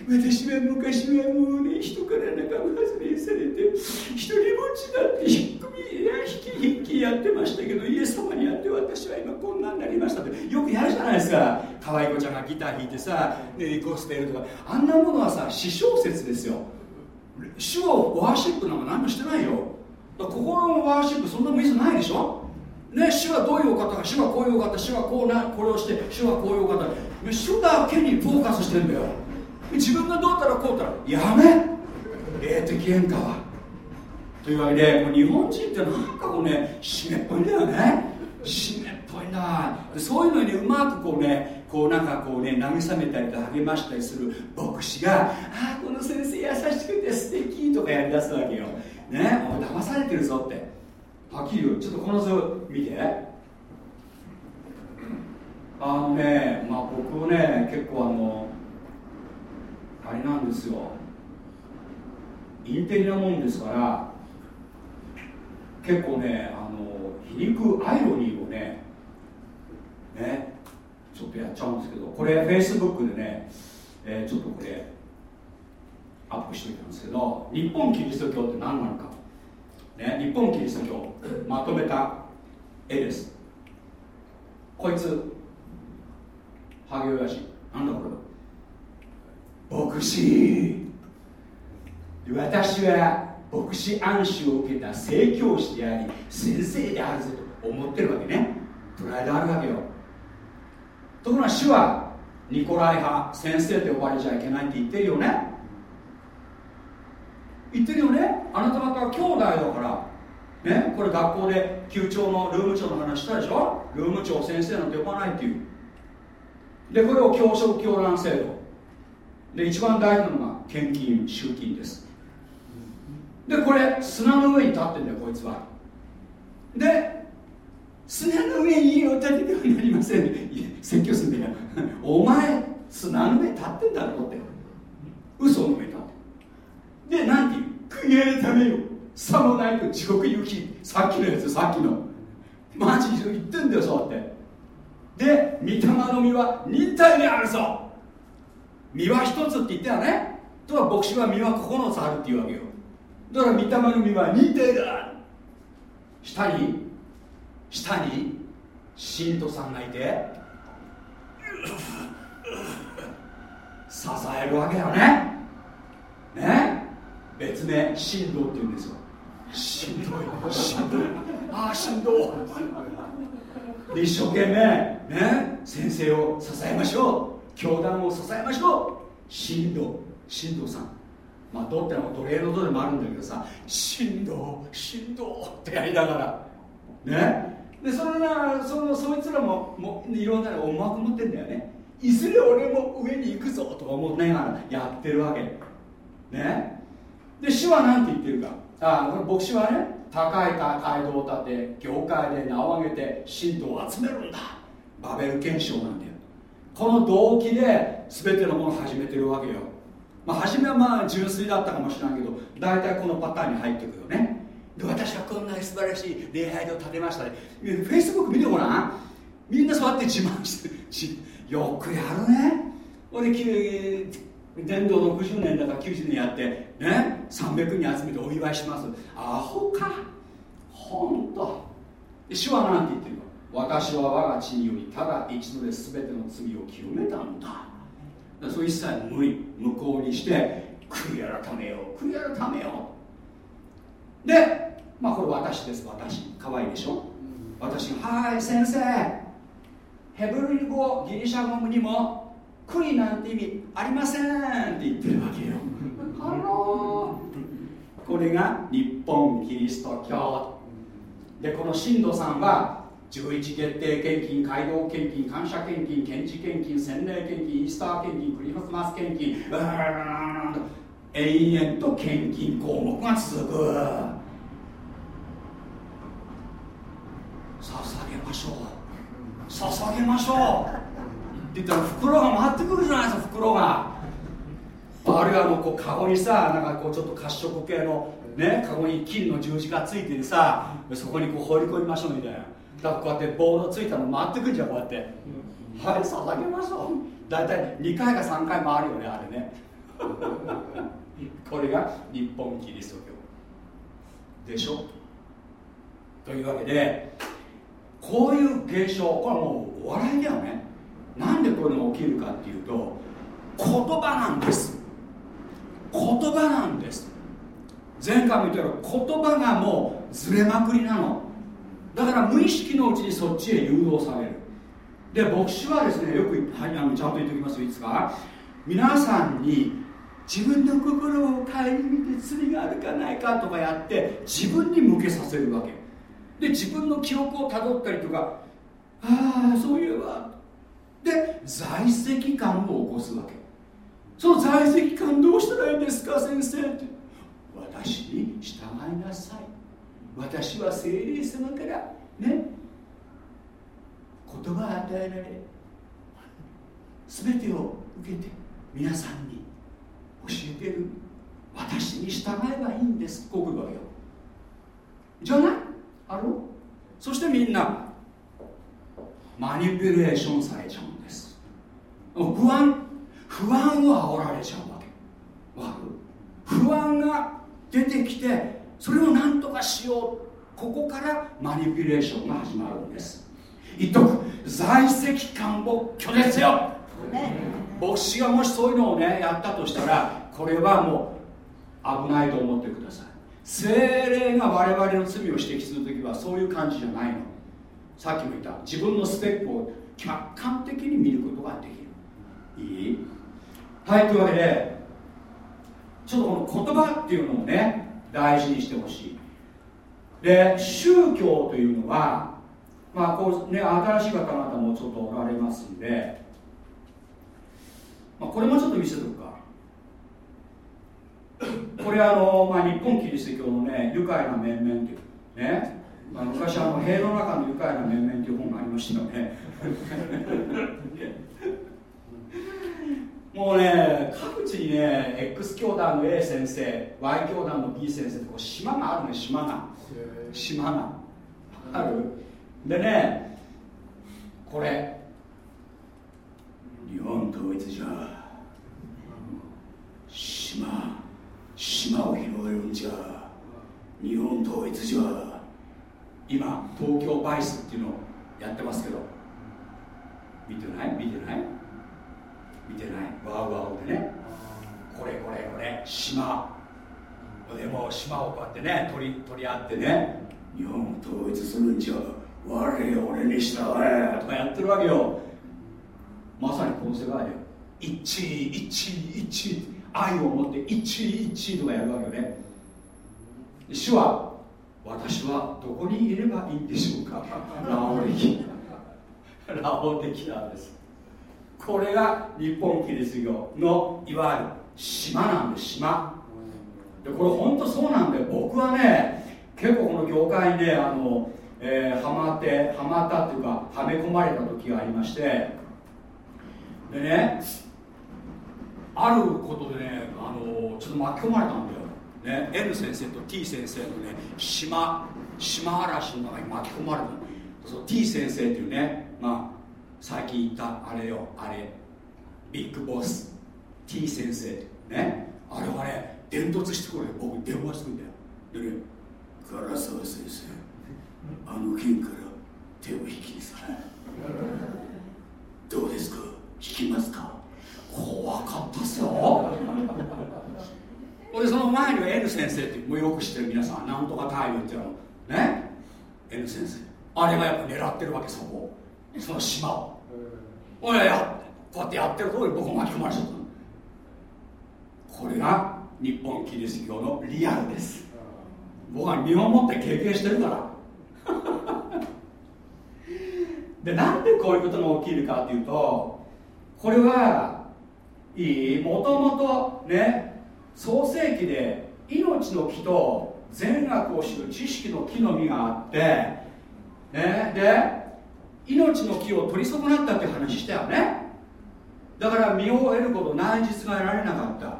私は昔はもうね人から仲間外れされて一人ぼっちだってひっくみ引き引きやってましたけどイエス様にやって私は今こんなになりましたって。よくやるじゃないですか。可愛い子ちゃんがギター弾いてさ、ね、ゴスペルとかあんなものはさ私小説ですよ。主をワーシップなんか何もしてないよ。心のワーシップそんなもいいじゃないでしょ？ね、主はどういうお方か主はこういうお方主はこうなこれをして主はこういうお方。主だけにフォーカスしてんだよ。自分がどうたらこうたらやめ霊的演歌は。というわけで日本人ってなんかこうね湿っぽいんだよね。湿っぽいな。そういうのに、うまくこうねこうなんかこうね慰めたりと励ましたりする牧師が「ああこの先生優しくて素敵とかやりだすわけよ。ねお前騙されてるぞって。はっきり言うちょっとこの図見て。あのねまあ僕ね結構あのあれなんですよ。インテリなもんですから結構ねあの皮肉アイロニーをねねちょっとやっちゃうんですけどこれフェイスブックでね、えー、ちょっとこれアップしておいたんですけど日本キリスト教って何なのか、ね、日本キリスト教。まとめた絵です。こいつハゲオヤジなんだこれ牧師。私は牧師暗視を受けた聖教師であり先生であるぞと思ってるわけね。プライドあるわけよ。ところが主はニコライ派先生と呼ばれちゃいけないって言ってるよね。言ってるよね？あなた方は兄弟だから。ね？これ学校で級長のルーム長の話したでしょ？ルーム長先生なんて呼ばないっていう。でこれを教職教団制度。で一番大事なのが献金集金です。でこれ砂の上に立ってんだよこいつは。で砂の上に家を建ててはなりません。説教するんだよ。お前砂の上に立ってんだろって。嘘を述べたで何て言う悔いためよ。さもないと地獄行きさっきのやつさっきの。マジ言ってんだよそうやって。で御霊の実は忍耐にあるぞ。実は一つって言ったよね。とは牧師は実は9つあるっていうわけよ。だから御霊の実は忍耐だ。下に下に信徒さんがいて支えるわけよね。ね。別名振動って言うんですよ。しんどい。しんどいああしんどい一生懸命ね先生を支えましょう。教団を支えましょう。振動振動さん。まあ、どってのは奴隷のどでもあるんだけどさ。振動振動ってやりながら。ね。でそれなそのそいつらももいろんな思惑持ってんだよね。いずれ俺も上に行くぞとか思いながらやってるわけ。ねで主は何て言ってるか？あこれ牧師はね高い街道を建て業界で名を上げて信徒を集めるんだ。バベル憲章なんだよ。この動機で全てのものを始めてるわけよ。まあ初めはまあ純粋だったかもしれないけど大体このパターンに入ってくるよね。で私はこんなに素晴らしい礼拝堂を建てましたね。フェイスブック見てごらん。みんなそうやって自慢してる。よくやるね。俺伝道60年だから90年やってね300人集めてお祝いします。アホか。ほんと主は何て言ってるの？私は我が血によりただ一度で全ての罪を清めたんだ。だそう一切無理。無効にして悔い改めよう。悔い改めよう。でまあこれ私です。私。可愛いでしょ？私。が「はい先生。ヘブル語ギリシャ語にも悔いなんて意味ありませんって言ってるわけよ。これが日本キリスト教。でこの信徒さんは11月定献金街道献金感謝献金献地献金洗礼献金イースター献金クリスマス献金永遠と献金項目が続く。捧げましょう。捧げましょうって言ったら袋が回ってくるじゃないですか袋が。あるいはあのこうカゴにさなんかこうちょっと褐色系のねカゴに金の十字がついててさそこにこう放り込みましょうみたいな。だからこうやってボードついたの回ってくんじゃんこうやって、はい捧げましょう。大体2回か3回回るよねあれね。[laughs] これが日本キリスト教。でしょ？というわけでこういう現象これはもうお笑いだよね。なんでこれが起きるかっていうと言葉なんです。言葉なんです。前回も言ったように言葉がもうずれまくりなの。だから無意識のうちにそっちへ誘導される。で牧師はですねよく、はい、あのちゃんと言っておきますいつか。皆さんに自分の心を顧みて罪があるかないかとかやって自分に向けさせるわけ。で自分の記憶をたどったりとかああそういえばで在籍感を起こすわけ。その在籍感どうしたらいいんですか先生って。私に従いなさい。私は聖霊様からね言葉を与えられ全てを受けて皆さんに教えてる。私に従えばいいんですこういうわけよ。じゃない？あろそしてみんなマニピュレーションされちゃうんです。不安不安を煽られちゃうわけ。わかる不安が出てきてそれを何とかしよう。ここからマニピュレーションが始まるんです。言っとく。在籍感を拒絶よ。牧師がもしそういうのをねやったとしたらこれはもう危ないと思ってください。精霊が我々の罪を指摘するときはそういう感じじゃないのさっきも言った自分のスペックを客観的に見ることができるいい。はい。というわけでちょっとこの言葉っていうのをね大事にしてほしい。で宗教というのはまあこうね新しい方々もちょっとおられますんで、まあ、これもちょっと見せとくか。これあの、まあ、日本キリスト教のね愉快な面々っていうね。まあ、昔あの「塀の中の愉快な面々」という本がありましたよね。[laughs] もうね各地にね X 教団の A 先生 Y 教団の B 先生ってこう島があるね島が。島が。ある。でねこれ日本統一じゃ島島を広げるんじゃ日本統一じゃ今東京バイスっていうのをやってますけど。見てない？見てない？見てない。ワウワウでね。これこれこれ。島。でも島をこうやってね取り取り合ってね。日本を統一するんじゃ。我俺に従え。とかやってるわけよ。まさにこの世界で。一致一致一。致愛を持って一致一。致とかやるわけよね。主は私はどこにいればいいんでしょうか？[laughs] ラオレキ。[laughs] ラオテキアです。これが日本キリスト教のいわゆる島なんです。島。でこれ本当そうなんで僕はね結構この業界にねあの、えー、はまってはまったっていうかはめ込まれた時がありまして。でねあることでねあのちょっと巻き込まれたんだよ、ね、N 先生と T 先生のね島島嵐の中に巻き込まれたそう T 先生っていうねまあ最近言ったあれよあれビッグボス。T 先生ねあれはね伝突してこれ僕電話してくんだよ。でね唐沢先生あの件から手を引きにされ。どうですか？引きますか？怖かったっすよ。でその前には N 先生ってもうよく知ってる皆さんなんとか太陽っていうのね N 先生。あれがやっぱ狙ってるわけそこその島を。俺やこうやってやってる通り僕巻き込まれちゃったこれが日本キリスト教のリアルです。僕は身をもって経験してるから。[laughs] でなんでこういうことが起きるかっていうとこれはいいもともとね創世記で命の木と善悪を知る知識の木の実があって、ね、で命の木を取り損なったって話したよね。だから身を得ること内実が得られなかった。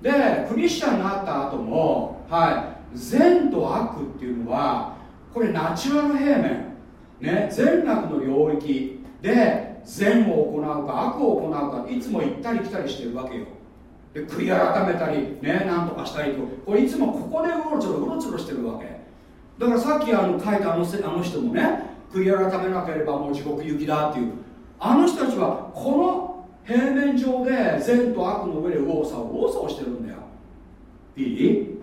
でクリスチャンになった後もはい善と悪っていうのはこれナチュラル平面。ね善悪の領域で善を行うか悪を行うかいつも行ったり来たりしてるわけよ。悔い改めたりねなんとかしたりと。これいつもここでうろちょろうろちょろしてるわけ。だからさっきあの書いたあのあの人もね悔い改めなければもう地獄行きだっていう。あの人たちはこの平面上で善と悪の上で右往左往左往してるんだよ。いい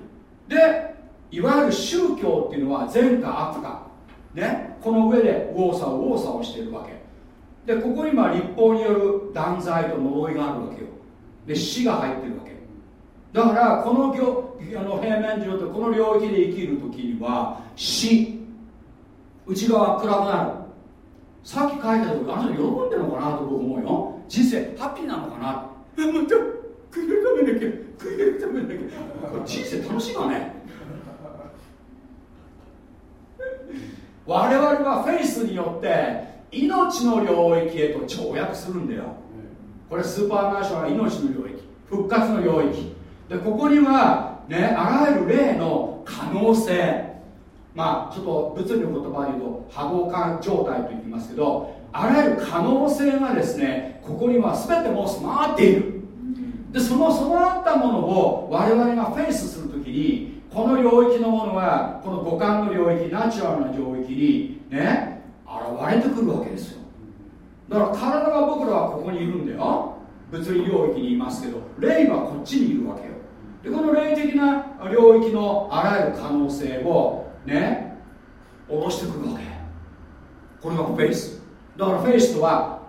でいわゆる宗教っていうのは善か悪か。ねこの上で右往左往右往左往してるわけ。でここに今立法による断罪と呪いがあるわけよ。で死が入ってるわけ。だからこのあの平面上とこの領域で生きる時には死。内側暗くなる。さっき書いた時あの人喜んでるのかなと僕思うよ。人生ハッピーなのかな。えまた食い食べなきゃ食い食べなきゃ人生楽しいわね。我々はフェイスによって命の領域へと跳躍するんだよ。これスーパーナーショナル命の領域。復活の領域。でここにはねあらゆる霊の可能性。まあちょっと物理の言葉で言うと波動化状態と言いますけどあらゆる可能性がですねここには全てもう備わっている。でその備わったものを我々がフェイスするときにこの領域のものはこの五感の領域ナチュラルな領域にね現れてくるわけですよ。だから体は僕らはここにいるんだよ。物理領域にいますけど霊はこっちにいるわけよ。でこの霊的な領域のあらゆる可能性をね下ろしてくるわけ。これがフェイス。だからフェイスとは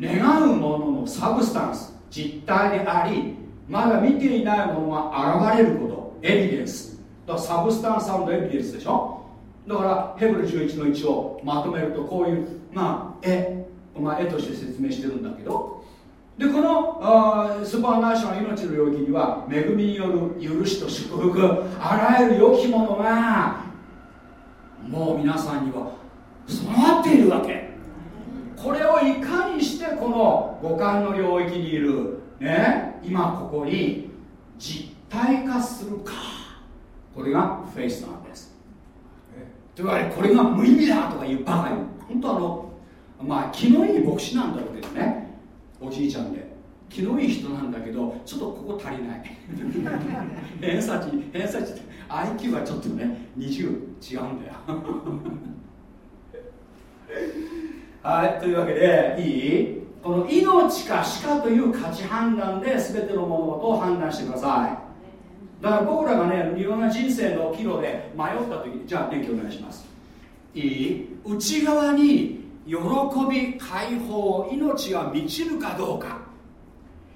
願うものの substance。実体でありまだ見ていないものが現れること。 evidence。だから substance evidence でしょ。だからヘブル11の1をまとめるとこういうまあ絵、まあ、絵として説明してるんだけど。でこのあスーパーナーショナル命の領域には恵みによる許しと祝福あらゆる良きものがもう皆さんには備わっているわけ。これをいかにしてこの五感の領域にいるね今ここに実体化するか。これがフェイスなんです。というわけでこれが無意味だとかいうバカに本当あのまあ気のいい牧師なんだろうけどね。おじいちゃんで。気のいい人なんだけどちょっとここ足りない。[laughs] 偏差値偏差値って IQ はちょっとね20違うんだよ。はいというわけでいい？この命か死かという価値判断で全ての物事を判断してください。だから僕らがねいろんな人生の岐路で迷った時じゃあ電気お願いします。いい？内側に喜び解放命が満ちるかどうか。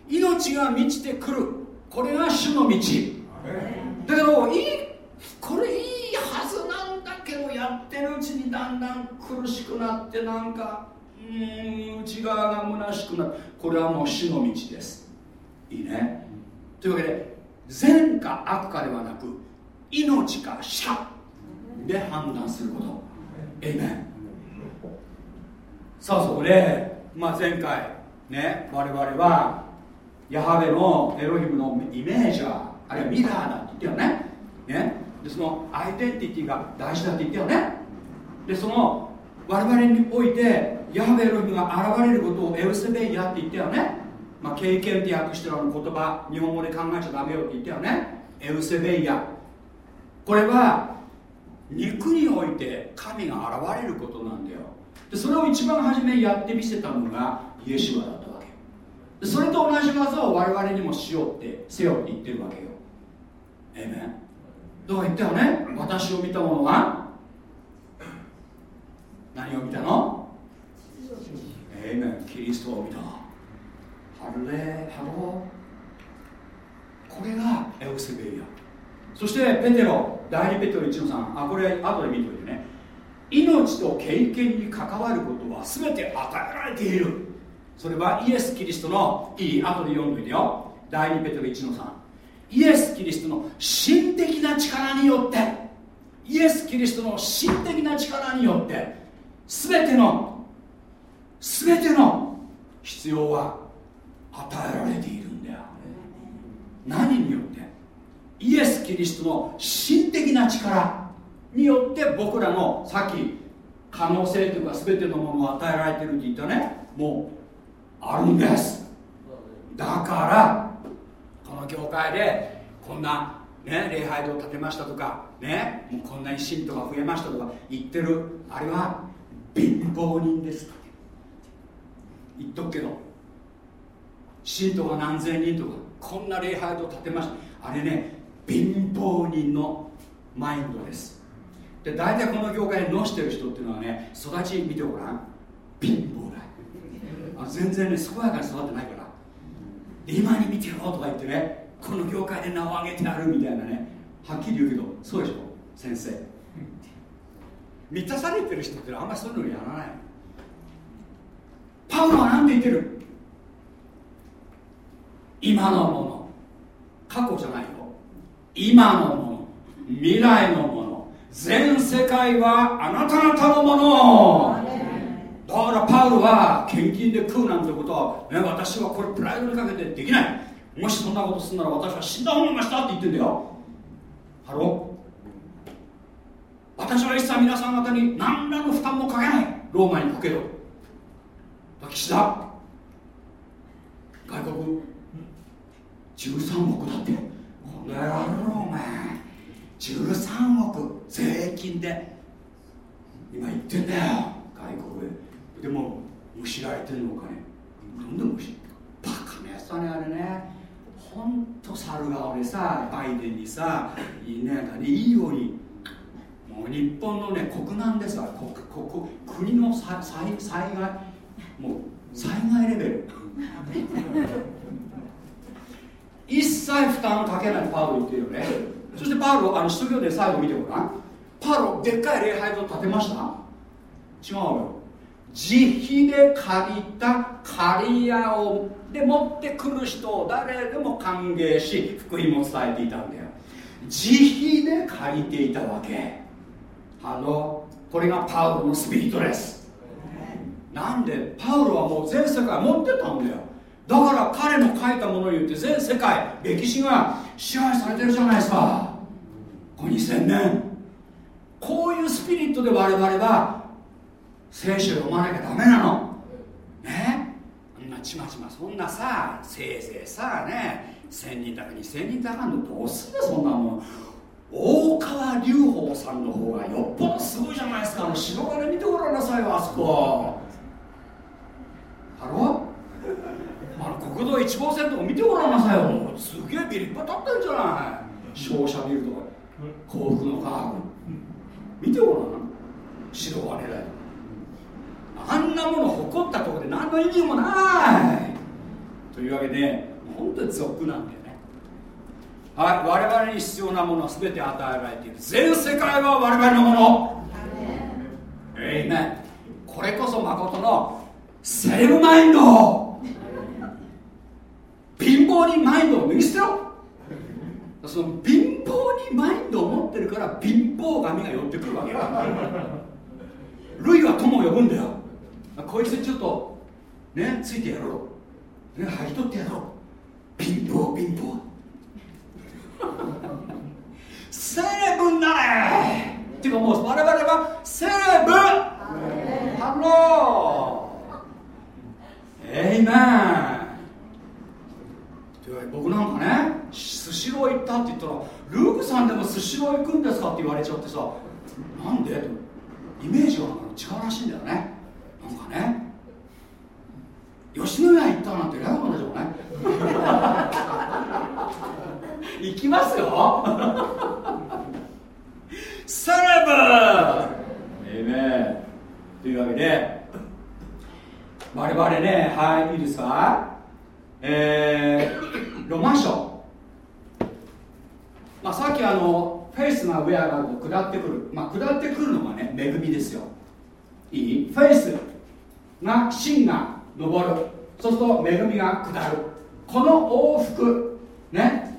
命が満ちてくる。これが主の道。だけどいいこれいいはずなんだけどやってるうちにだんだん苦しくなってなんかうん内側が虚しくなる。これはもう主の道です。いいね。というわけで善か悪かではなく命か死かで判断すること。えいめんさあそこで、まあ、前回ね我々はヤハベのエロヒムのイメージャーあるいはミラーだって言ったよね。ね。でそのアイデンティティが大事だって言ったよね。でその我々においてヤハベエロヒムが現れることをエウセベイヤって言ったよね、まあ、経験って訳してるあの言葉日本語で考えちゃダメよって言ったよね。エウセベイヤ。これは肉において神が現れることなんだよ。でそれを一番初めやってみせたのがイエシュアだったわけそれと同じ技を我々にもしようってせよって言ってるわけよ。えめんどう言ったよね？私を見た者は？何を見たの？ええめキリストを見た。ハルレハロー。これがエウセベイヤそしてペテロ第2ペテロ1の3あこれ後で見といてね。命と経験に関わることは全て与えられている。それはイエス・キリストのいい後で読んでいてよ第2ペテロ1の3イエス・キリストの心的な力によって。イエス・キリストの心的な力によって全ての全ての必要は与えられているんだよ。何によって？イエス・キリストの心的な力。によって僕らのさっき可能性というか全てのものを与えられてるって言ったね。もうあるんです。だからこの教会でこんな、ね、礼拝堂を建てましたとか、ね、もうこんなに信徒が増えましたとか言ってるあれは貧乏人です言っとくけど信徒が何千人とかこんな礼拝堂建てました。あれね貧乏人のマインドです。で大体この業界にのしてる人っていうのはね育ち見てごらん。貧乏だあ全然ね健やかに育ってないから。今に見てろとか言ってねこの業界で名を上げてやるみたいなねはっきり言うけどそうでしょ先生。満たされてる人ってあんまりそういうのやらない。パウロは何て言ってる？今のもの。過去じゃないよ。今のもの。未来のもの。全世界はあなた方のもの。だからパウロは献金で食うなんてことは、ね、私はこれプライドにかけてできない。もしそんなことするなら私は死んだ思いましたって言ってんだよ。ハロー。私は一切皆さん方に何らの負担もかけない。ローマにかけろ。岸田外国。13億だって。この野郎お前。13億税金で。今言ってんだよ。外国ででもむしられてるのお金どんどんむしバカなやつだねあれね。ほんと猿顔でさバイデンにさいい,、ね、いいように。もう日本のね国難ですから国国国の災災害。もう災害レベル。一切負担をかけないパウロ言ってるよね。そしてパウロあの使徒行で最後見てごらん。パウロでっかい礼拝堂建てました？違うよ。自費で借りた借り屋をで持ってくる人を誰でも歓迎し福音も伝えていたんだよ。自費で借りていたわけ。あのこれがパウロのスピリットです。なんで？パウロはもう全世界持ってたんだよ。だから彼の書いたものによって全世界歴史が支配されてるじゃないですか。この2000年。こういうスピリットで我々は聖書を読まなきゃダメなの。ね？そんなちまちまそんなさせいぜいさね？1000人だか2000人だかのどうすんだ。そんなもん。大川隆法さんの方がよっぽどすごいじゃないですか。あの白金見てごらんなさいよあそこ。ハロあの国道1号線とか見てごらんなさいよ。すげえビリッパ立ってるじゃない。商社ビルとか幸福の科学見てごらん白金だよあんなもの誇ったところで何の意味もない。というわけで本当に俗なんだよね。はい我々に必要なものは全て与えられている。全世界は我々のもの。えいめこれこそ誠のセルフマインド貧乏にマインドを脱ぎ捨てろ。その貧乏にマインドを持ってるから貧乏神が寄ってくるわけよ。類は友を呼ぶんだよ。こいつちょっとねついてやろう。ね剥ぎ取ってやろう。貧乏貧乏。セレブになれ。っていうかもう我々はセレブ。ハロー。エイメン僕なんかねスシロー行った？って言ったらルークさんでもスシロー行くんですか？って言われちゃってさなんで？イメージが違うらしいんだよね。なんかね吉野家行ったなんて偉いもんでしょうね。[laughs] 行きますよ。[laughs] セレブえめというわけで我々ねはいいいですか？えー、ロマン書、まあ、さっきあのフェイスが上上がると下ってくる、まあ、下ってくるのがね恵みですよ。いい？フェイスが芯が上る。そうすると恵みが下る。この往復ね。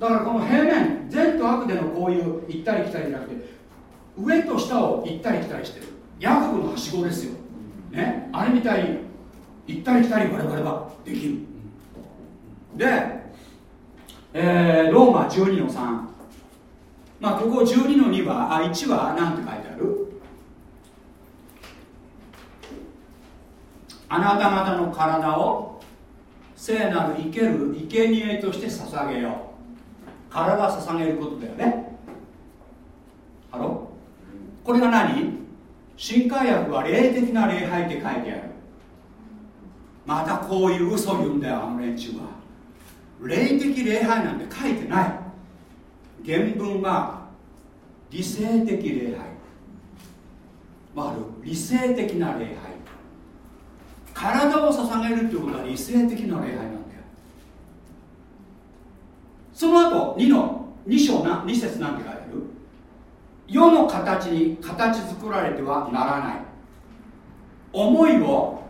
だからこの平面善と悪でのこういう行ったり来たりじゃなくて上と下を行ったり来たりしてる。ヤコブのはしごですよ、ね、あれみたいに行ったり来たり我々はできる。で、えー、ローマ12の3まあここ12の2はあ1は何て書いてある？あなた方の体を聖なる生ける生贄として捧げよう。体捧げることだよね。ハロこれが何？新海薬は霊的な礼拝って書いてある。またこういう嘘言うんだよあの連中は。霊的礼拝なんて書いてない。原文は理性的礼拝。ある理性的な礼拝。体を捧げるっていうことは理性的な礼拝なんだよ。その後2の2章な2節なんて書いてある。世の形に形作られてはならない。思いを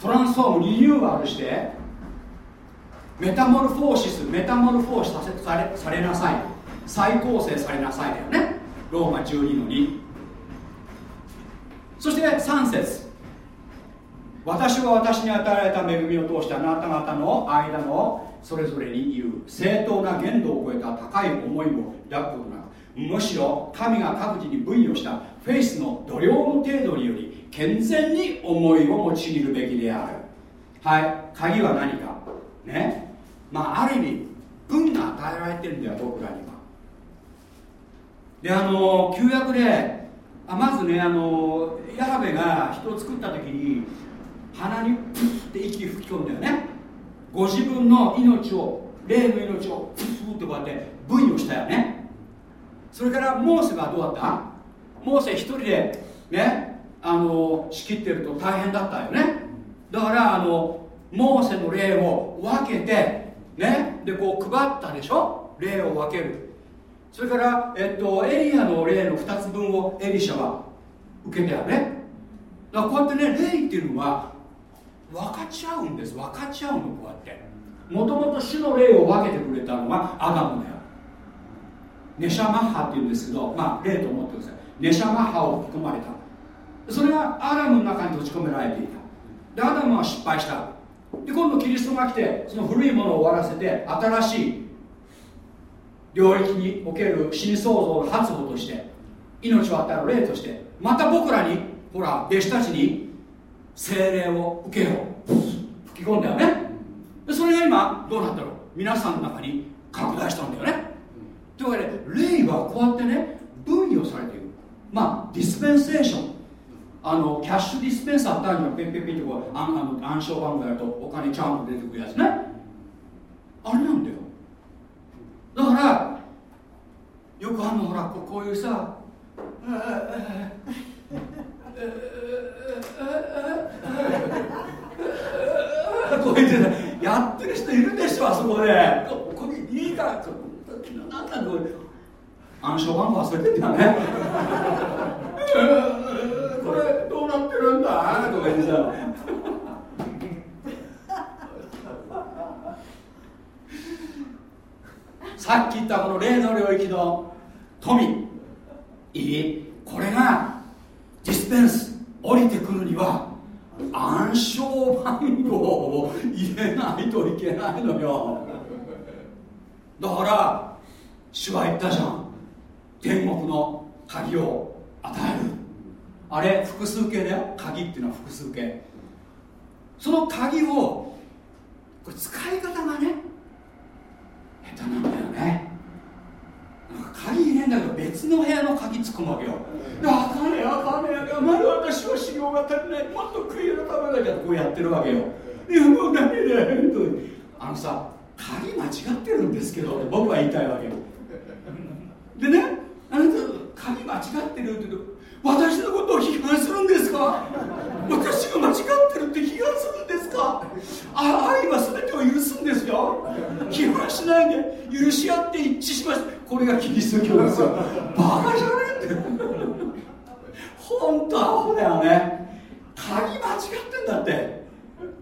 トランスフォームリニューアルしてメタモルフォーシスメタモルフォーシさせされされなさい。再構成されなさいだよね。ローマ12の2そして3節。私は私に与えられた恵みを通してあなた方の間のそれぞれに言う。正当な限度を超えた高い思いを抱くことなく。むしろ神が各自に分与したフェイスの度量の程度により健全に思いを用いるべきである。はい。鍵は何か。ね。まあある意味分が与えられてるんだよ僕らには。であの旧約であまずねあのヤハベが人を作った時に鼻にプッって息吹き込んだよね。ご自分の命を霊の命をプッってこうやって分与したよね。それからモーセがどうだった？モーセ一人でねあの仕切ってると大変だったよね。だからあのモーセの霊を分けてね。でこう配ったでしょ？霊を分ける。それから、えっと、エリアの霊の2つ分をエリシャは受けたよね。だからこうやってね霊っていうのは分かち合うんです。分かち合うのこうやって。もともと主の霊を分けてくれたのはアダムだよ。ネシャマッハっていうんですけどまあ霊と思ってください。ネシャマッハを吹き込まれた。それがアダムの中に閉じ込められていた。でアダムは失敗した。で今度キリストが来てその古いものを終わらせて新しい領域における新創造の発母として命を与える霊としてまた僕らにほら弟子たちに精霊を受けよう。吹き込んだよね。でそれが今どうなったの？皆さんの中に拡大したんだよね。うんというわけで霊はこうやってね分与されているまあディスペンセーション。あのキャッシュディスペンサーってあるのペンペンペンってこうああの暗証番号やるとお金ちゃんと出てくるやつね。あれなんだよ。だからよくあんのほらこういうさこう言ってねやってる人いるでしょあそこで。ここにいいから何なんだこれ。暗証番号忘れてんだね。これどうなってるんだ？とか言ってささっき言ったこの霊の領域の富。いい。これがディスペンス降りてくるには暗証番号を入れないといけないのよ。だから主は言ったじゃん。天国の鍵を与えるあれ複数形だよ。鍵っていうのは複数形。その鍵をこれ使い方がね下手なんだよね。鍵入れんだけど別の部屋の鍵突っ込むわけよ。あかんねあかんねあまだ私は修行が足りない。もっと悔い改めなきゃこうやってるわけよ。いやもうダメだあのさ鍵間違ってるんですけど僕は言いたいわけよ。でねあなた鍵間違ってるって言うと私のことを批判するんですか？私が間違ってるって批判するんですか？愛は全てを許すんですよ。批判しないで許し合って一致します。これがキリスト教ですよ。バカじゃねえって。本当アホだよね。鍵間違ってんだって。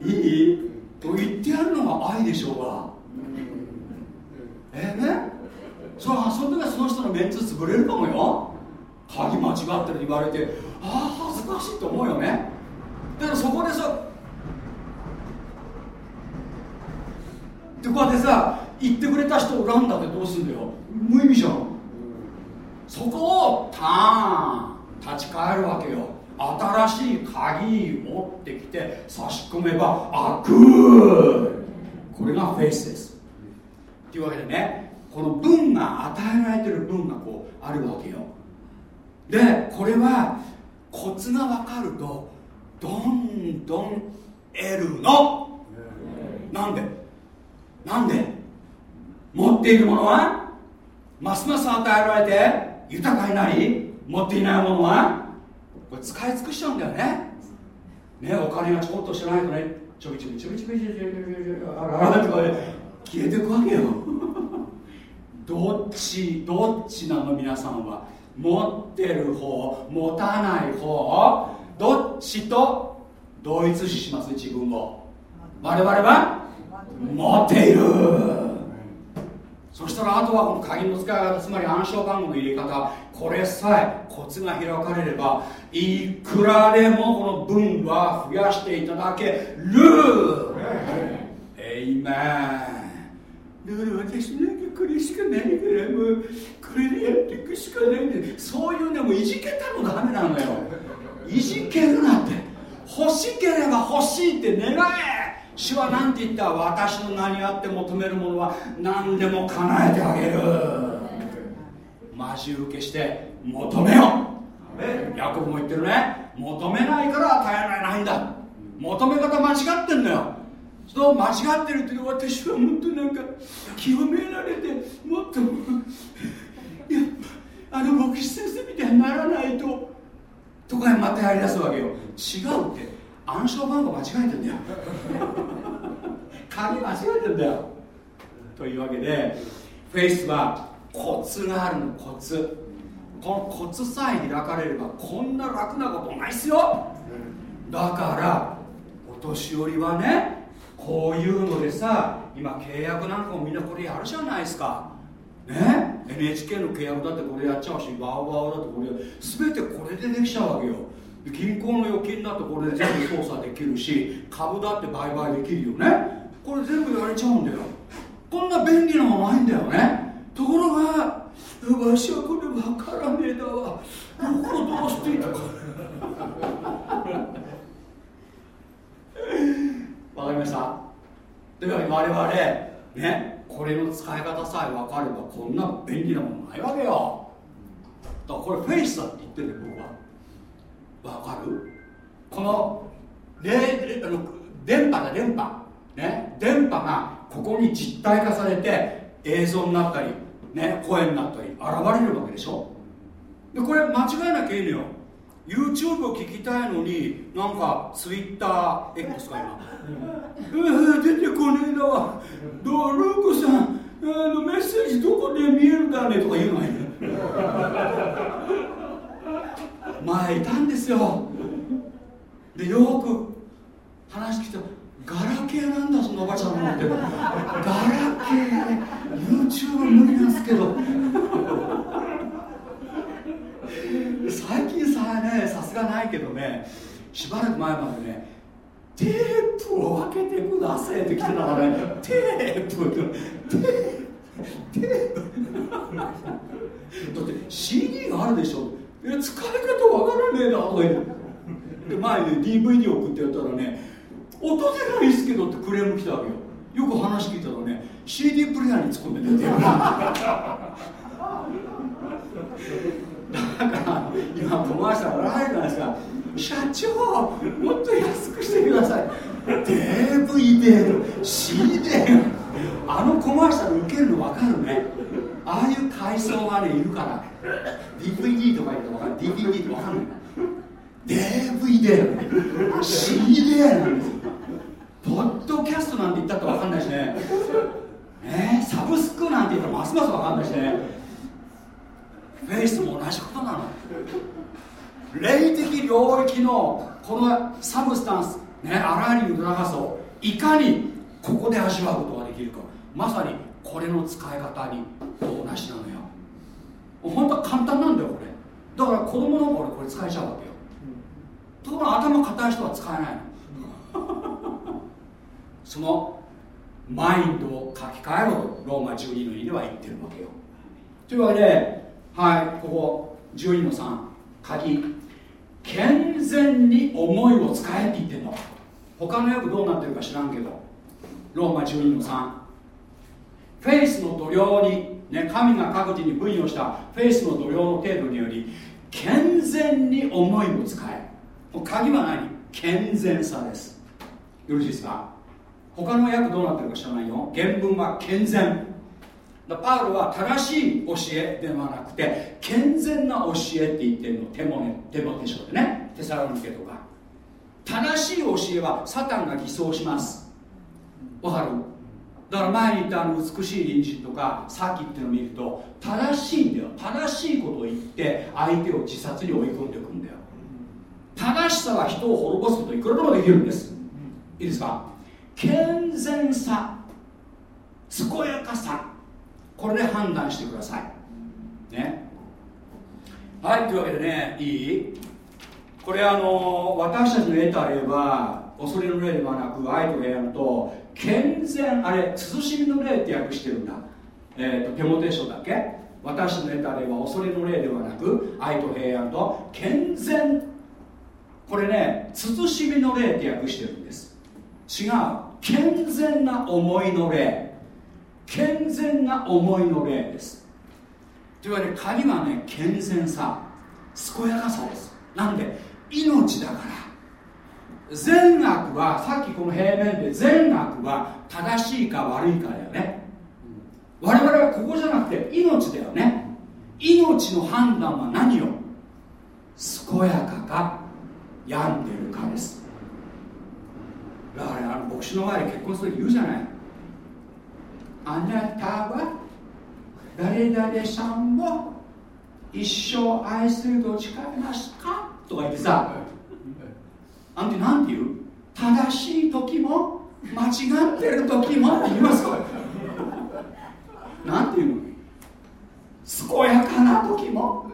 いい？と言ってやるのが愛でしょうが。えー、ね？そうその時はその人のメンツ潰れるかもよ。鍵間違ってる言われてああ恥ずかしいと思うよね。だからそこでさでこうやってさ言ってくれた人を恨んだってどうすんだよ。無意味じゃん。そこをターン立ち返るわけよ。新しい鍵持ってきて差し込めば開くこれがフェイスです。というわけでねこの文が与えられてる文がこうあるわけよ。でこれはコツが分かるとどんどん得るの。なんで？なんで？持っているものは？ますます与えられて豊かになり持っていないものは？これ使い尽くしちゃうんだよね。ねお金がちょこっとしてないとねちょびちょびちょびちょびちょびちょびちょびあららとかで消えていくわけよどっちどっちなの皆さんは持ってる方持たない方どっちと同一視します自分を我々は持っている。そしたらあとはこの鍵の使い方つまり暗証番号の入れ方。これさえコツが開かれればいくらでもこの分は増やしていただける。えいめんだから私なんかこれしかないからもうこれでやっていくしかないんでそういうねもういじけたのダメなのよ。いじけるなって。欲しければ欲しいって願え。主は何て言った私の名にあって求めるものは何でも叶えてあげる。マジ受けして求めよヤコブも言ってるね。求めないから与えられないんだ。求め方間違ってんだよ。そう間違ってるって私はもっとなんか清められてもっとやあの牧師先生みたいにならないととかまたやりだすわけよ。違うって。暗証番号間違えてんだよ。鍵間違えてんだよ。というわけでフェイスはコツがあるのコツ。このコツさえ開かれればこんな楽なことないっすよ。だからお年寄りはねこういうのでさ今契約なんかもみんなこれやるじゃないですか。ね。NHK の契約だってこれやっちゃうしワーワーだってこれ全てこれでできちゃうわけよ。銀行の預金だとこれで全部操作できるし株だって売買できるよね。これ全部やれちゃうんだよ。こんな便利なものないんだよね。ところがわしはこれ分からねえだわ。どこどうしていいか。[laughs] わかりました。というわけで我々ねこれの使い方さえ分かればこんな便利なものないわけよ。だからこれフェイスだって言ってるんだよ僕は。分かる？このレあの電波だ電波。ね？電波がここに実体化されて映像になったりね？声になったり現れるわけでしょ？でこれ間違えなきゃいいのよ。YouTube を聞きたいのになんか TwitterX か今う [laughs] 出てこねえだわどルーコさんあのメッセージどこで見えるだね？とか言うのに前いたんですよ。でよく話聞いたガラケーなんだそのおばちゃんのって。ガラケー YouTube 無理なんですけど最近さないけどねしばらく前までねテープを開けてくださいって来てたからねテープテープテープ。だって CD があるでしょ。え使い方わからねえなとか言って前ね DVD 送ってやったらね音出ないですけどってクレーム来たわけよ。よく話聞いたらね CD プレーヤーに突っ込んでねだから今コマーシャル笑えるじゃないですか。社長もっと安くしてください。DVD CD あのコマーシャル受けるの分かるね。ああいう階層がねいるから。DVD とか言って分かる。DVD って分かんない DVD CD なんですポッドキャストなんて言ったって分かんないしね。ねサブスクなんて言ったらますます分かんないしね。フェイスも同じことなの。霊的領域のこの substance ねあらゆる豊かさをいかにここで味わうことができるか。まさにこれの使い方に同じなのよ。本当は簡単なんだよこれ。だから子供の頃これ使えちゃうわけよ。ところが頭固い人は使えないの。[laughs] そのマインドを書き換えろとローマ12の2では言ってるわけよ。というわけではいここ12の3鍵。健全に思いを使えって言ってるの。他の訳どうなってるか知らんけど。ローマ12の3フェイスの度量に、ね、神が各自に分与した。フェイスの度量の程度により健全に思いを使え。鍵は何？健全さです。よろしいですか？他の訳どうなってるか知らないよ。原文は健全。パウロは正しい教えではなくて健全な教えって言ってるのテモネテモテ書でねテサロニケとか。正しい教えはサタンが偽装します。わかる？だから前に言ったあの美しい隣人とかさっきっていうのを見ると正しいんだよ。正しいことを言って相手を自殺に追い込んでいくんだよ。正しさは人を滅ぼすこといくらでもできるんです。いいですか？健全さ健やかさ。これで判断してください。ね。はいというわけでねいい？これあの私たちの得た例は恐れの霊ではなく愛と平安と健全あれ慎みの霊って訳してるんだ。えっ、ー、と手元書だけ？私たちの得た例は恐れの霊ではなく愛と平安と健全。これね慎みの霊って訳してるんです。違う。健全な思いの霊健全な思いの霊です。というわけで鍵はね健全さ。健やかさです。なんで命だから。善悪はさっきこの平面で善悪は正しいか悪いかだよね。我々はここじゃなくて命だよね。命の判断は何よ健やかか病んでるかです。だからあの牧師の前で結婚する時言うじゃない。あなたは誰々さんを一生愛すると誓いますか？とか言ってさあんたなんて言う正しい時も間違ってる時もって言いますかなんて言うの？健やかな時も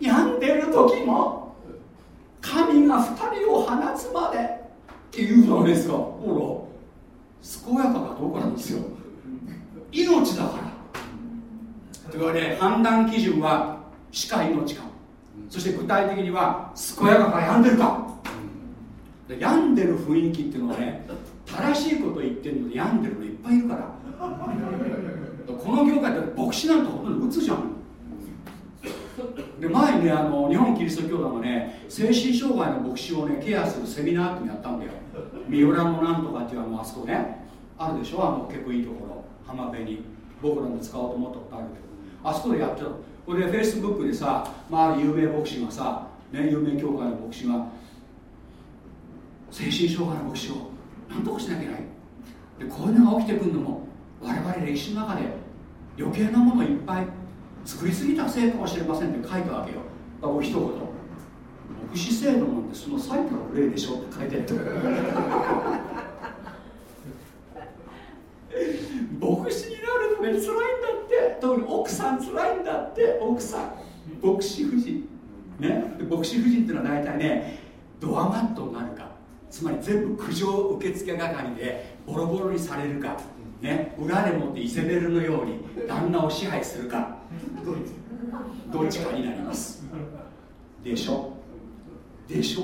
病んでる時も神が2人を放つまでっていうじゃないですかほら健やかかどうかなんですよ。命だから。というわけで判断基準は死か命か。そして具体的には健やかか病んでるか。病んでる雰囲気っていうのはね正しいこと言ってるのに病んでるのいっぱいいるから。この業界って牧師なんてほとんど打つじゃん。で前にねあの日本キリスト教団がね精神障害の牧師をねケアするセミナーってのやったんだよ。三浦のなんとかっていうあのあそこね。あるでしょ？あの結構いいところ。浜辺に僕らも使おうと思ったことあるけど。あそこでやってたこれでフェイスブックでさ、まあ、有名牧師がさ、ね、有名教会の牧師が精神障害の牧師を何とかしなきゃいけない。でこういうのが起きてくるのも我々歴史の中で余計なものいっぱい作りすぎたせいかもしれませんって書いたわけよ。だから一言牧師制度なんてその最たる例でしょって書いてある。牧師になるために辛いんだって。特に奥さん辛いんだって。奥さん牧師夫人。ね。牧師夫人っていうのは大体ねドアマットになるか。つまり全部苦情受付係でボロボロにされるか、ね、裏でもってイゼベルのように旦那を支配するか。どっちかになります。でしょ。でしょ。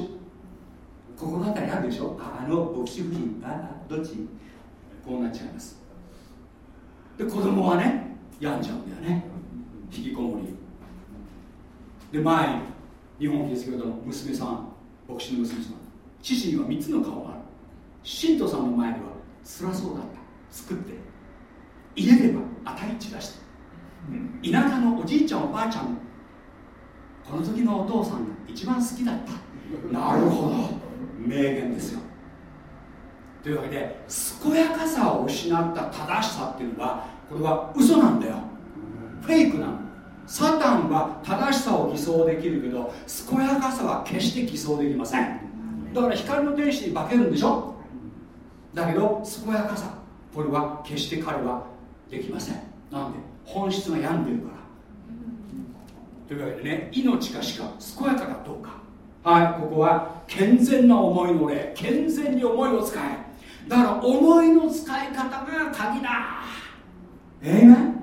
心当たりあるでしょ。あの牧師夫人。あどっち？こうなっちゃいます。で子供はね病んじゃうんだよね。引きこもり。で前に日本キリスト教の娘さん牧師の娘さん。父には3つの顔がある。信徒さんの前では辛そうだった。作って。家では当たり散らして。田舎のおじいちゃんおばあちゃんこの時のお父さんが一番好きだった。なるほど。名言ですよ。というわけで健やかさを失った正しさっていうのはこれは嘘なんだよ。フェイクなの。サタンは正しさを偽装できるけど健やかさは決して偽装できません。だから光の天使に化けるんでしょ。だけど健やかさこれは決して彼はできません。なんで本質が病んでるから。というわけでね命か死か健やかかどうか。はいここは健全な思いの例。健全に思いを使え。だから思いの使い方が鍵だ。ええね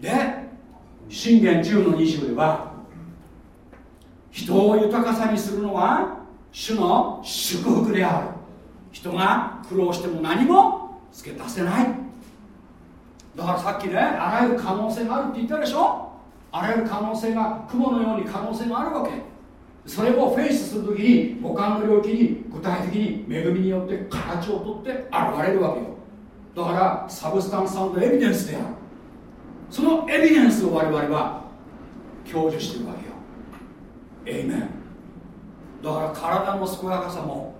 で信玄10の20では人を豊かさにするのは主の祝福である。人が苦労しても何も付け足せない。だからさっきねあらゆる可能性があるって言ったでしょ？あらゆる可能性が雲のように可能性があるわけ。それをフェイスするときに五感の領域に具体的に恵みによって形をとって現れるわけよ。だからサブスタンスエビデンスである。そのエビデンスを我々は享受してるわけよ。エイメンだから体の健やかさも、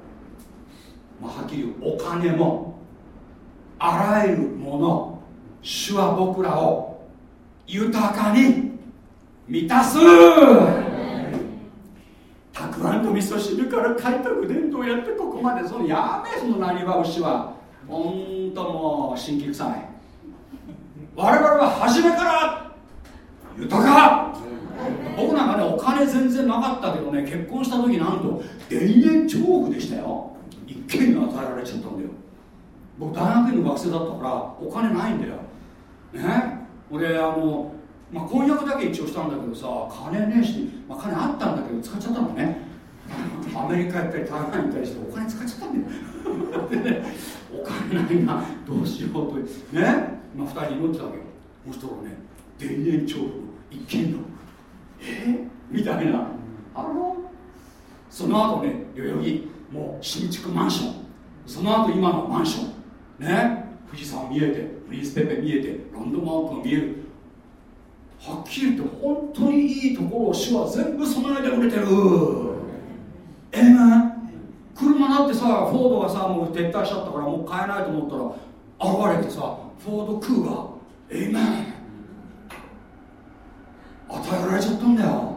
まあ、はっきり言うお金もあらゆるもの主は僕らを豊かに満たす。くあんと味噌汁から開拓伝統やってここまでそのやめそのなにわ牛はほんともう新規臭い。我々は初めから豊か。僕なんかねお金全然なかったけどね結婚した時なんと田園調布でしたよ。一軒に与えられちゃったんだよ。僕大学院の学生だったからお金ないんだよ。ね？俺あのまあ、婚約だけ一応したんだけどさ金ねえし、まあ、金あったんだけど使っちゃったのね。アメリカ行ったり台湾行ったりしてお金使っちゃったんだよ。でねお金ないな。どうしようと。ね、まあ、2人祈ってたわけよ。そしたらね田園調布の一軒の。え？ー、みたいな。あの？その後ね代々木もう新築マンション。その後今のマンション。ね？富士山見えてプリンスペペ見えてロンドマウントが見える。はっきり言って本当にいいところを主は全部備えてくれてる。ええー、車だってさフォードがさもう撤退しちゃったからもう買えないと思ったら現れてさフォードクーガーええー、与えられちゃったんだよ。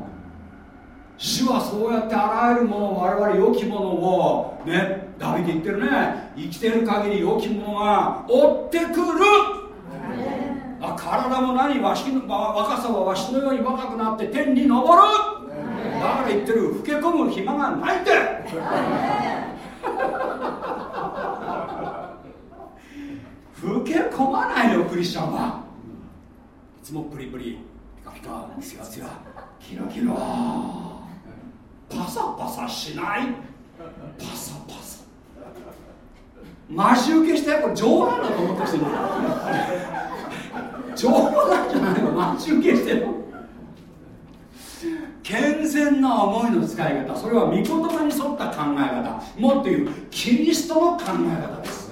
主はそうやってあらゆるもの我々良きものをねダビデ言ってるね。生きてる限り良きものが追ってくる。あ体も何わしの若さはわしのように若くなって天に昇るから言ってる。老け込む暇がないって。老け込まないよクリスチャンは。いつもプリプリピカピカツヤツヤキラキラ。パサパサしない。パサパサ。待ち受けしてこれ冗談だと思ってる人い冗談じゃないの。待ち受けしてる。健全な思いの使い方。それは御言葉に沿った考え方。もっと言うキリストの考え方です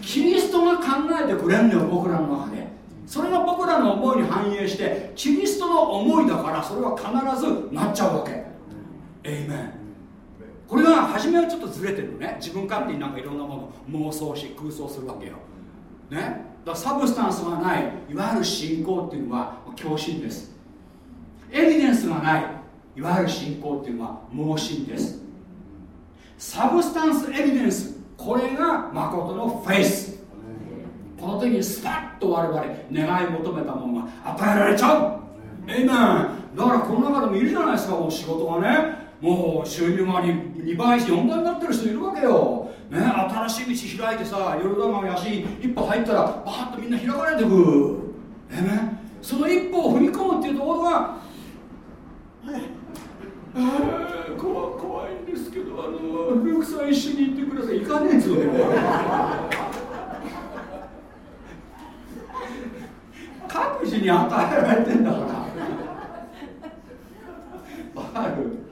キリストが考えてくれんのよ僕らの中で。それが僕らの思いに反映してキリストの思いだからそれは必ずなっちゃうわけ。エイメンこれが初めはちょっとずれてるのね。自分勝手になんかいろんなもの妄想し空想するわけよ。ね。だからサブスタンスがないいわゆる信仰っていうのは狂信です。エビデンスがない。いわゆる信仰っていうのは盲信です。サブスタンスエビデンス。これが誠のフェイス。この時にスパッと我々願い求めたものが与えられちゃう。エイメンだからこの中でもいるじゃないですかもう仕事がね。もう収入が 2, 2倍4倍になってる人いるわけよ、ね、新しい道開いてさヨルダン川の足一歩入ったらバーッとみんな開かれてく。えねその一歩を踏み込むっていうところが怖怖いんですけどあのルークさん一緒に行ってください行かねえっつうの各自に与えら。れてんだから。わかる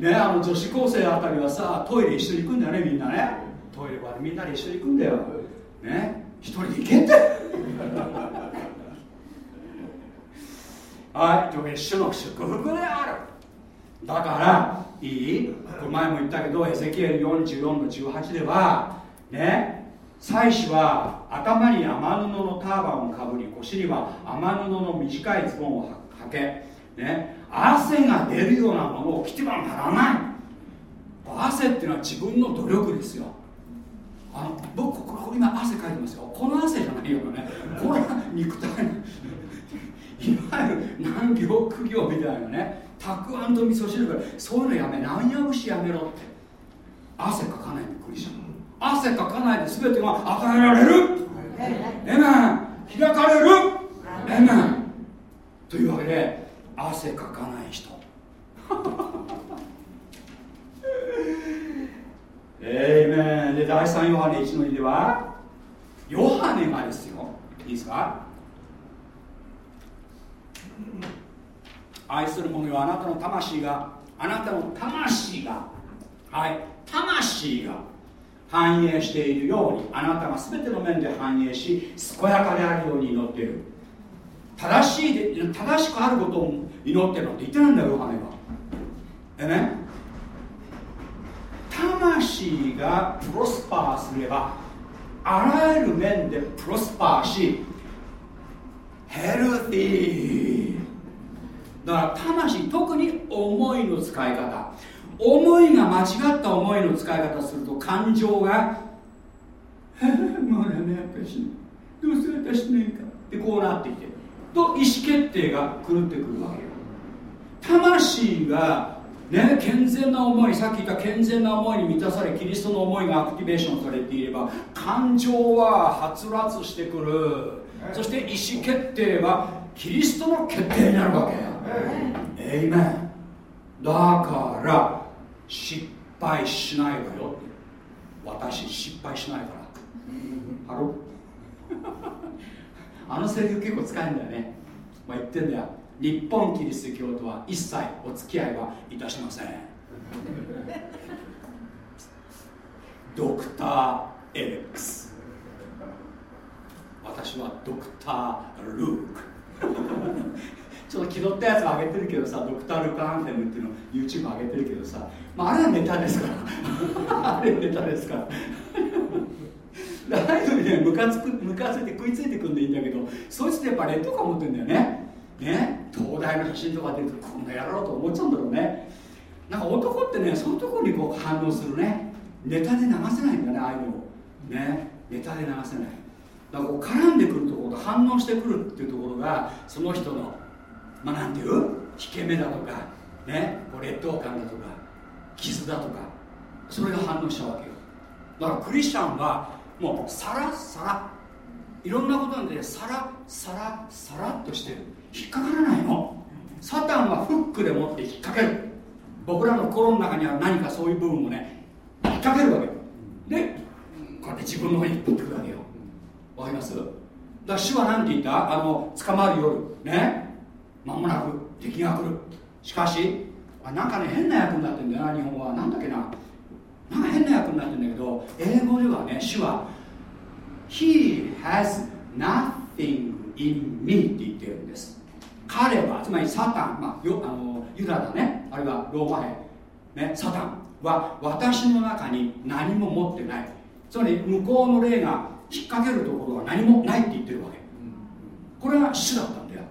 ねあの女子高生あたりはさトイレ一緒に行くんだよねみんなねトイレはみんなで一緒に行くんだよね一人で行けってはい。というわけで主の祝福である。だからいい。前も言ったけどエゼキエル44の18ではね祭司は頭に雨布のターバンをかぶり腰には雨布の短いズボンをはけ、ね、汗が出るようなものを着てはならない。汗っていうのは自分の努力ですよ。あの僕ここ今汗かいてますよ。この汗じゃないよね。これは肉体わゆる難行苦行みたいなね。たくあんと味噌汁からそういうのやめ何や節やめろって。汗かかないでクリスチャン汗かかないで全てが与えられる。えめん開かれる。えめんというわけで汗かかない人。えいめんで第3ヨハネ1の2ではヨハネがですよ。いいですか？愛する者よあなたの魂があなたの魂がはい魂が繁栄しているようにあなたが全ての面で繁栄し健やかであるように祈っている。正しいで正しくあることを祈ってるなんて言ってないんだよヨハネは。でね魂がプロスパーすればあらゆる面でプロスパーしヘルティーだから魂特に思いの使い方。思いが間違った思いの使い方すると感情が「もうダメ私どうせ私ねえか」ってこうなってきてと意思決定が狂ってくるわけよ。魂がね健全な思いさっき言った健全な思いに満たされキリストの思いがアクティベーションされていれば感情ははつらつしてくる。そして意思決定はキリストの決定になるわけエイメン。だから失敗しないわよ。私失敗しないから。ハロあのセリフ結構使えるんだよね、まあ、言ってんだよ。日本キリスト教とは一切お付き合いはいたしません。[laughs] ドクター・エレックス私はドクター・ルーク。[laughs] ちょっと気取ったやつ上げてるけどさドクター・ルカ・アンテムっていうの YouTube 上げてるけどさ、まあ、あれはネタですから。[laughs] あれネタですから。[laughs] アイドルねムカつくムカついて食いついてくんでいいんだけどそいつってやっぱ劣等感持ってんだよね。ね。東大の写真とか出るとこんなやろうと思っちゃうんだろうね。なんか男ってねそういうところにこう反応するね。ネタで流せないんだねああいうのを。ね。ネタで流せない。だからこう絡んでくるところと反応してくるっていうところがその人のまあなんていう？引け目だとかねこう劣等感だとか傷だとかそれが反応したわけよ。だからクリスチャンはもうサラサラいろんなことなんでサラサラサラっとしてる。引っかからないの。サタンはフックでもって引っ掛ける。僕らの心の中には何かそういう部分をね引っ掛けるわけよ。でこうやって自分の方に引っ張ってくるわけよ。わかります？だから主は何て言った？あの捕まる夜。ね？間もなく敵が来る。しかしあなんかね変な役になってんだよな日本は。なんだっけな？なんか変な役になってんだけど英語ではね主は He has nothing in me って言ってるんです。彼はつまりサタン、まあ、よあのユダだね。あるいはローマ兵、ね、サタンは私の中に何も持ってない。つまり向こうの霊が引っ掛けるところは何もないって言ってるわけ。これが主だったんだよ。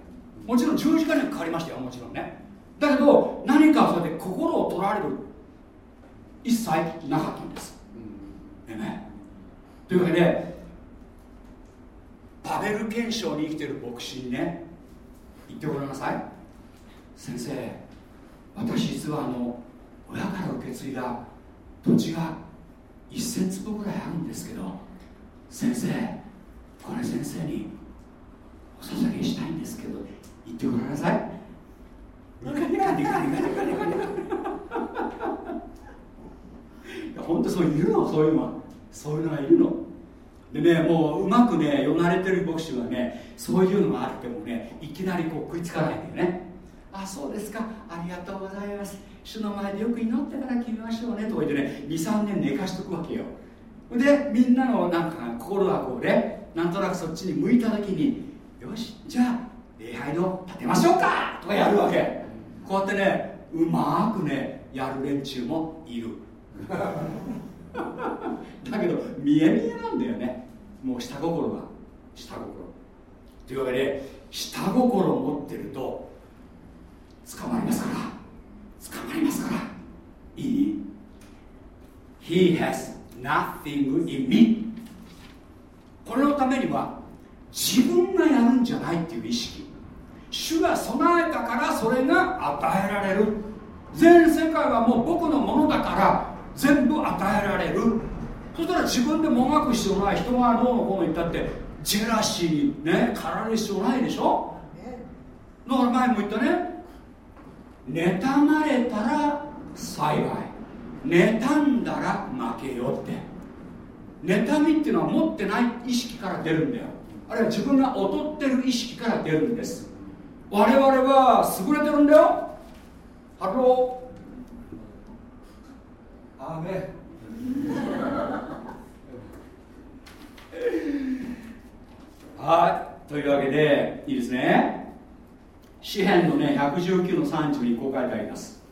もちろん十字架にはかかりましたよもちろんね。だけど何かそうやって心を取られる。一切なかったんです、うん、ね。というわけでパベル憲章に生きてる牧師にね言ってごらんなさい。先生私実はあの親から受け継いだ土地が1000坪ぐらいあるんですけど先生これ先生にお捧げしたいんですけど言ってごらんなさい。本当そういるのそういうのはそういうのがいるのでねもううまくね読まれてる牧師はねそういうのがあってもねいきなりこう食いつかないんだよねあそうですかありがとうございます主の前でよく祈ってから決めましょうねとか言ってね23年寝かしとくわけよでみんなのなんか心がこうねなんとなくそっちに向いた時によしじゃあ礼拝の立てましょうかとかやるわけ。こうやってねうまくねやる連中もいる。[laughs] だけど見え見えなんだよね。もう下心が。下心。というわけで下心を持ってると捕まりますから。捕まりますから。いい？He has nothing in me. これのためには自分がやるんじゃないっていう意識。主が備えたからそれが与えられる。全世界はもう僕のものだから全部与えられる。そしたら自分でもがく必要ない人がどうのこうの言ったってジェラシーにね駆られる必要ないでしょ？だから前も言ったね。妬まれたら幸い妬んだら負けよって。妬みっていうのは持ってない意識から出るんだよ。あるいは自分が劣ってる意識から出るんです。我々は優れてるんだよ。ハロー。アーメはい。というわけでいいですね。詩篇のね119の30にこう書いてあります。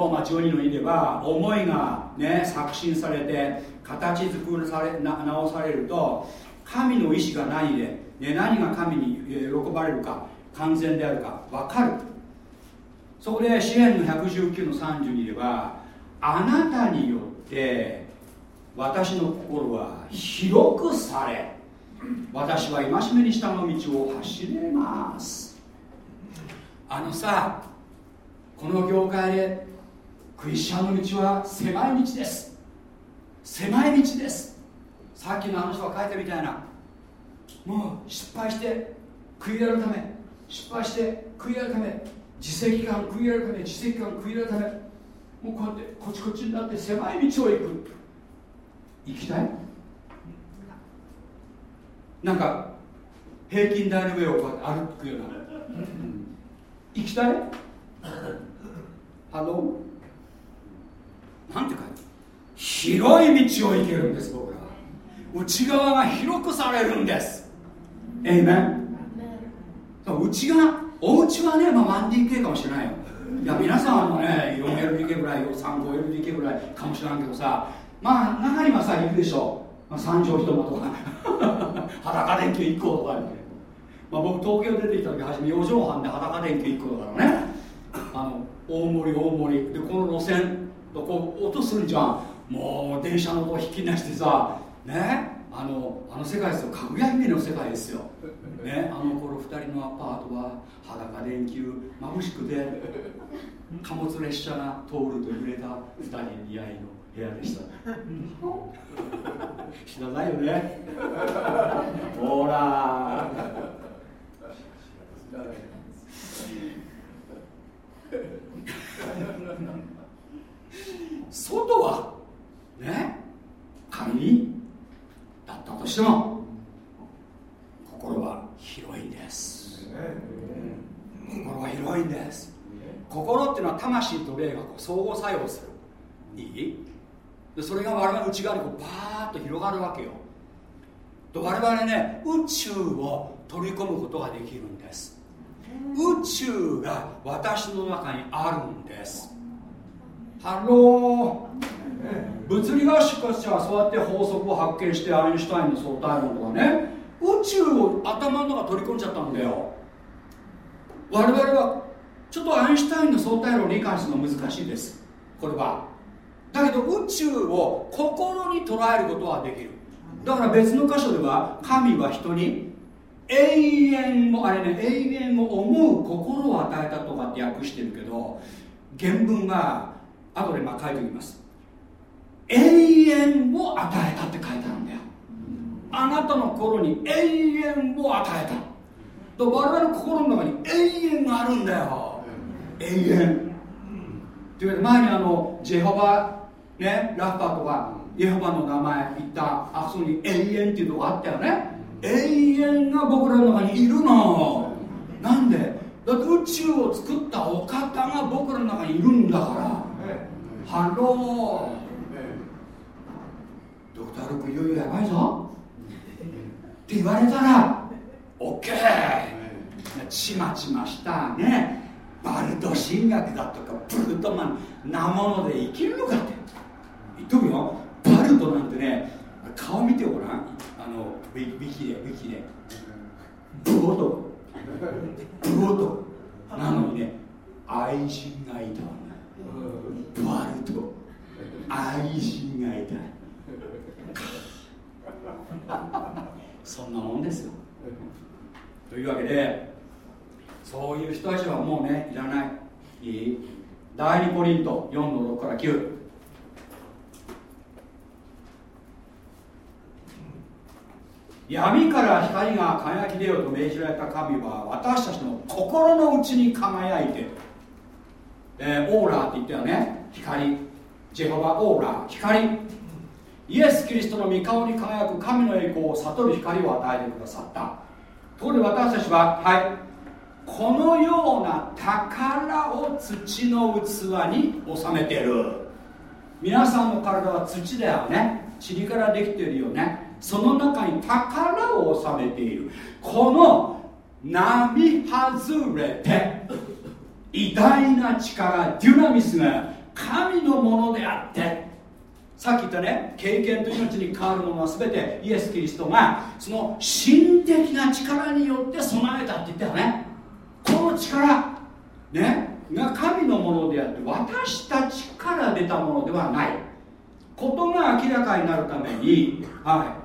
ローマ12の2では思いがね作進されて形作らされな直されると神の意志が何で、ね、何が神に喜ばれるか完全であるか分かる。そこで支援の119の32ではあなたによって私の心は広くされ私は戒めに従う道を走れます。あのさこの業界でクリスチャンの道は狭い道です。狭い道です。さっきのあの人が書いたみたいな。もう失敗して悔い改め。失敗して悔い改め。自責感悔い改め。自責感悔い改め。もうこうやってこちこちになって狭い道を行く。行きたい？なんか平均台の上をこうやって歩くような。行きたい？ハローなんて書いて広い道を行けるんです僕らは。内側が広くされるんです。えいめん内側お家はね、まあ、1DK かもしれないよ。いや皆さんはね 4LDK ぐらい 35LDK ぐらいかもしれないけどさまあ中にはさいるでしょ、まあ、三畳一間とか。[laughs] 裸電球1個とか、まあ、僕東京出てきた時初め4畳半で裸電球1個だからね。あの大盛り大盛りでこの路線。とこう音するじゃん。もう電車の音引き出してさね？あのあの世界ですよ。かぐや姫の世界ですよ、ね、あの頃2人のアパートは裸電球眩しくて貨物列車が通ると揺れた2人似合いの部屋でした。知らないよね。ほら。外はね仮にだったとしても心は広いんです。心は広いんです。心っていうのは魂と霊が相互作用する。いい？でそれが我々の内側にこうバーッと広がるわけよ。と我々ね宇宙を取り込むことができるんです。宇宙が私の中にあるんです。ハロー物理学者はそうやって法則を発見してアインシュタインの相対論とかね。宇宙を頭の中取り込んじゃったんだよ。我々はちょっとアインシュタインの相対論を理解するの難しいです。これは。だけど宇宙を心に捉えることはできる。だから別の箇所では神は人に永遠をあれね永遠を思う心を与えたとかって訳してるけど原文は後でまあ書いておきます。永遠を与えたって書いてあるんだよ。あなたの心に永遠を与えた。と我々の心の中に永遠があるんだよ。永遠。というわけで前にあのジェホバねラッパーとかイエホバの名前言ったあそこに永遠っていうとこあったよね。永遠が僕らの中にいるの。なんで？だって宇宙を作ったお方が僕らの中にいるんだから。ハロードクター・ルックいよいよやばいぞ。って言われたら OK ちまちましたね。バルト神学だとかブルトマンなもので生きるのかって。言っとくよバルトなんてね顔見てごらん。あのウィキでウィキで。ブオト。ブオト。なのにね愛人がいた。バルト愛人がいた。そんなもんですよ。というわけでそういう人たちはもうねいらない。いい。第2コリント4の6から9闇から光が輝き出ようと命じられた神は私たちの心の内に輝いて、えー、オーラーって言ったよね。光。ジェホバオーラー。光。イエス・キリストの御顔に輝く神の栄光を悟る光を与えてくださった。ところで私たちははい。このような宝を土の器に収めてる。皆さんの体は土だよね。塵からできてるよね。その中に宝を収めている。この並外れて。偉大な力デュナミスが神のものであって。さっき言ったね経験と命に変わるものは全てイエス・キリストがその神的な力によって備えたって言ったよね。この力ねが神のものであって私たちから出たものではない。ことが明らかになるために、は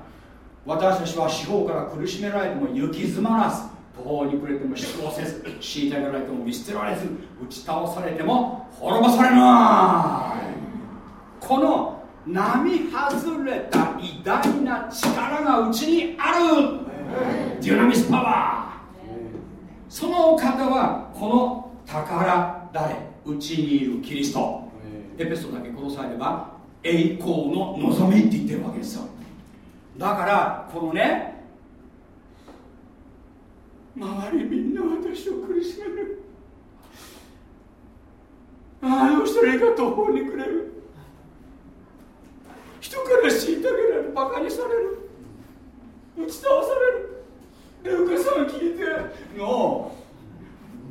い、私たちは司法から苦しめられても行き詰まらず途方に暮れても失望せず虐げられても見捨てられず打ち倒されても滅ぼされない。この並外れた偉大な力がうちにある。デュナミスパワー。そのお方はこの宝誰？うちにいるキリスト。エペソだけ殺されれば栄光の望みって言ってるわけですよ。だからこのね周りみんな私を苦しめる。ああどうしたらいいか途方に暮れる。人から虐げられるバカにされる。打ち倒される。ルーカさん聞いて。の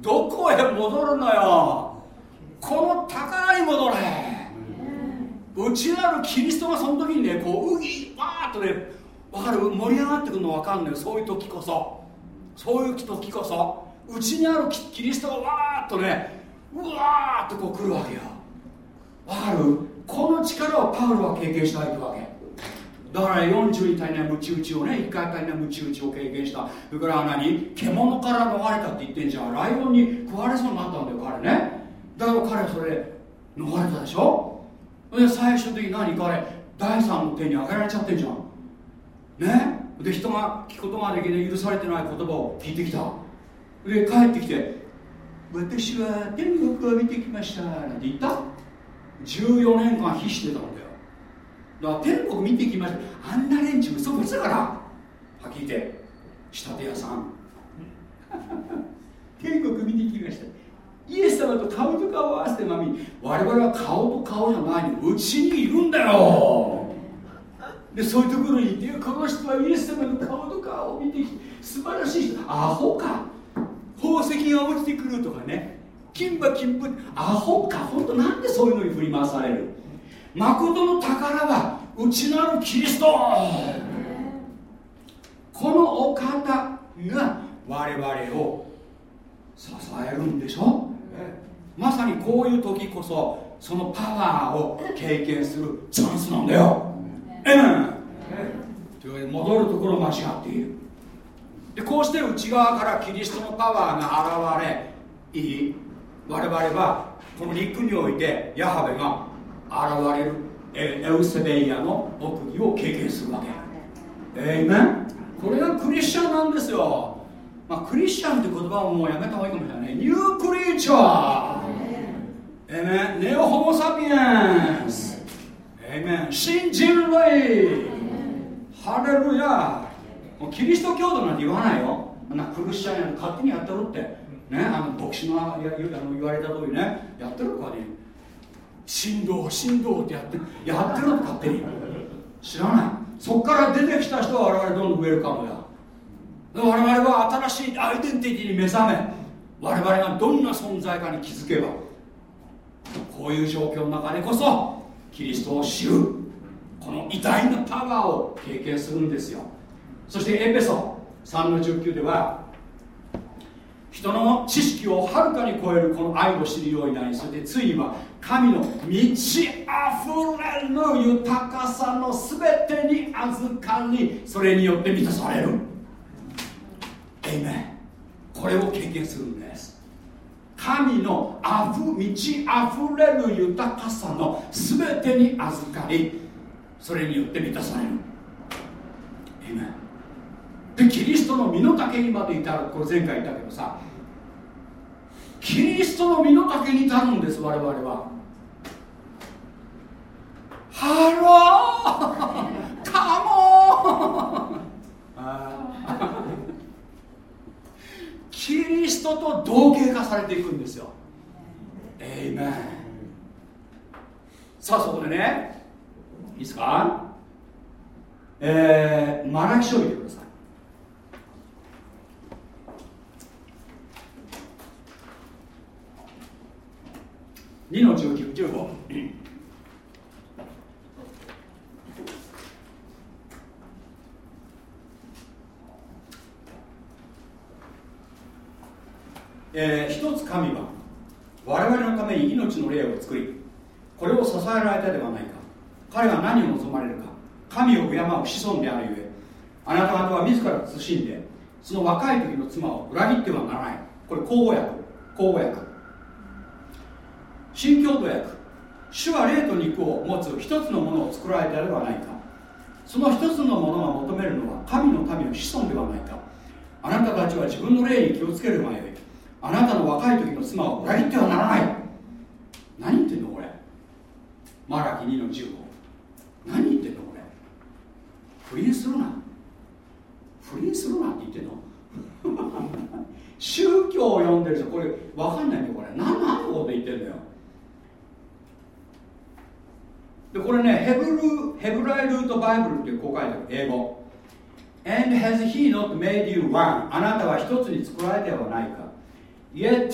どこへ戻るのよ。この高い戻れ内なるキリストがその時にねこううぎわーっとね分かる？盛り上がってくるの分かんないそういう時こそ。そういう時こそ内にあるキリストがわーっとねうわーっとこう来るわけよ。分かる？この力をパウロは経験したいわけ。だから40に足りないムチ打ちをね1回足りないムチ打ちを経験した。それから何？獣から逃れたって言ってんじゃん。ライオンに食われそうになったんだよ彼ね。だから彼はそれ逃れたでしょ？で最終的に何？彼第三の手に上げられちゃってんじゃん。ね？で人が聞くことができない許されてない言葉を聞いてきた。で帰ってきて私は天国を見てきましたなんて言った。14年間必死でたんだよ。だから天国見てきました。あんな連中嘘ぶつだから。はっきり言って。仕立て屋さん。[laughs] 天国見てきました。イエス様と顔と顔を合わせてまみ我々は顔と顔じゃないの。うちにいるんだよ。でそういうところにいてこの人はイエス様の顔と顔を見てきて素晴らしい人。アホか。宝石が落ちてくるとかね。金馬金粉アホか。本当なんでそういうのに振り回される？誠の宝は内なるキリスト。このお方が我々を支えるんでしょ？まさにこういう時こそそのパワーを経験するチャンスなんだよ。えん。というわけで戻るところ間違っている。でこうして内側からキリストのパワーが現れいい。我々はこの陸においてヤハベが現れるエウセベイヤの奥義を経験するわけ。えいめこれがクリスチャンなんですよ、まあ、クリスチャンって言葉をもうやめた方がいいかもしれないね。ニュークリーチャーえめんネオホモ・サピエンスえめん新人類ハレルヤ。もうキリスト教徒なんて言わないよ。あんなクリスチャンや勝手にやってるって。ねあの牧師のあの言われた通りね。やってるかね振動振動ってやってやってるの勝手に。知らない。そこから出てきた人は我々どんどん増えるかもや。我々は新しいアイデンティティに目覚め我々がどんな存在かに気づけばこういう状況の中でこそキリストを知る。この偉大なパワーを経験するんですよ。そしてエペソ3の19では人の知識をはるかに超えるこの愛を知るようになりそしてついには神の満ち溢れる豊かさの全てに預かりそれによって満たされる。エイメンこれを経験するんです。神のあふ満ち溢れる豊かさの全てに預かりそれによって満たされる。でキリストの身の丈にまで至るこれ前回言ったけどさキリストの身の丈に至るんです我々は。 Hello！Come [laughs] on！[laughs] キリストと同型化されていくんですよ。エイメンさあそこでねいいですか？えー、マラキ書見てください。2の19、15。えー、一つ神は我々のために命の霊を作りこれを支えられたではないか。彼が何を望まれるか神を敬う子孫であるゆえあなた方は自ら慎んでその若い時の妻を裏切ってはならない。これ口語訳口語訳新共同訳主は霊と肉を持つ一つのものを作られたではないか。その一つのものが求めるのは神の民の子孫ではないか。あなたたちは自分の霊に気をつけるがよあなたの若い時の妻を裏切ってはならない。何言ってんのこれ。マラキ2の15何言ってんのこれ。不倫するな。不倫するなって言ってんの。[laughs] 宗教を読んでる人これ分かんないんだよこれ。何のこと言ってんだよ。でこれねヘブルヘブライルートバイブルってこう書いてる。英語。And has he not made you one? あなたは一つに作られてはないか。Yet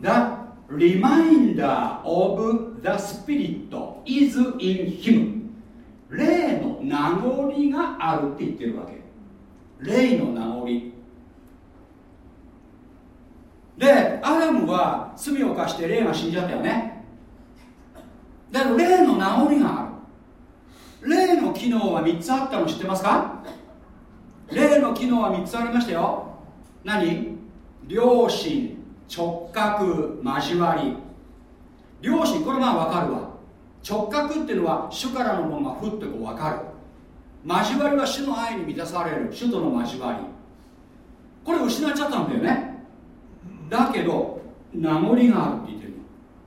the reminder of the spirit is in him. 霊の名残があるって言ってるわけ。霊の名残。でアダムは罪を犯して霊が死んじゃったよね。だから霊の名残がある。霊の機能は3つあったの知ってますか？霊の機能は3つありましたよ。何？良心直角交わり。良心これまあ分かるわ。直角っていうのは主からのものがふっとこう分かる。交わりは主の愛に満たされる。主との交わり。これ失っちゃったんだよね。だけど名残があるって言ってる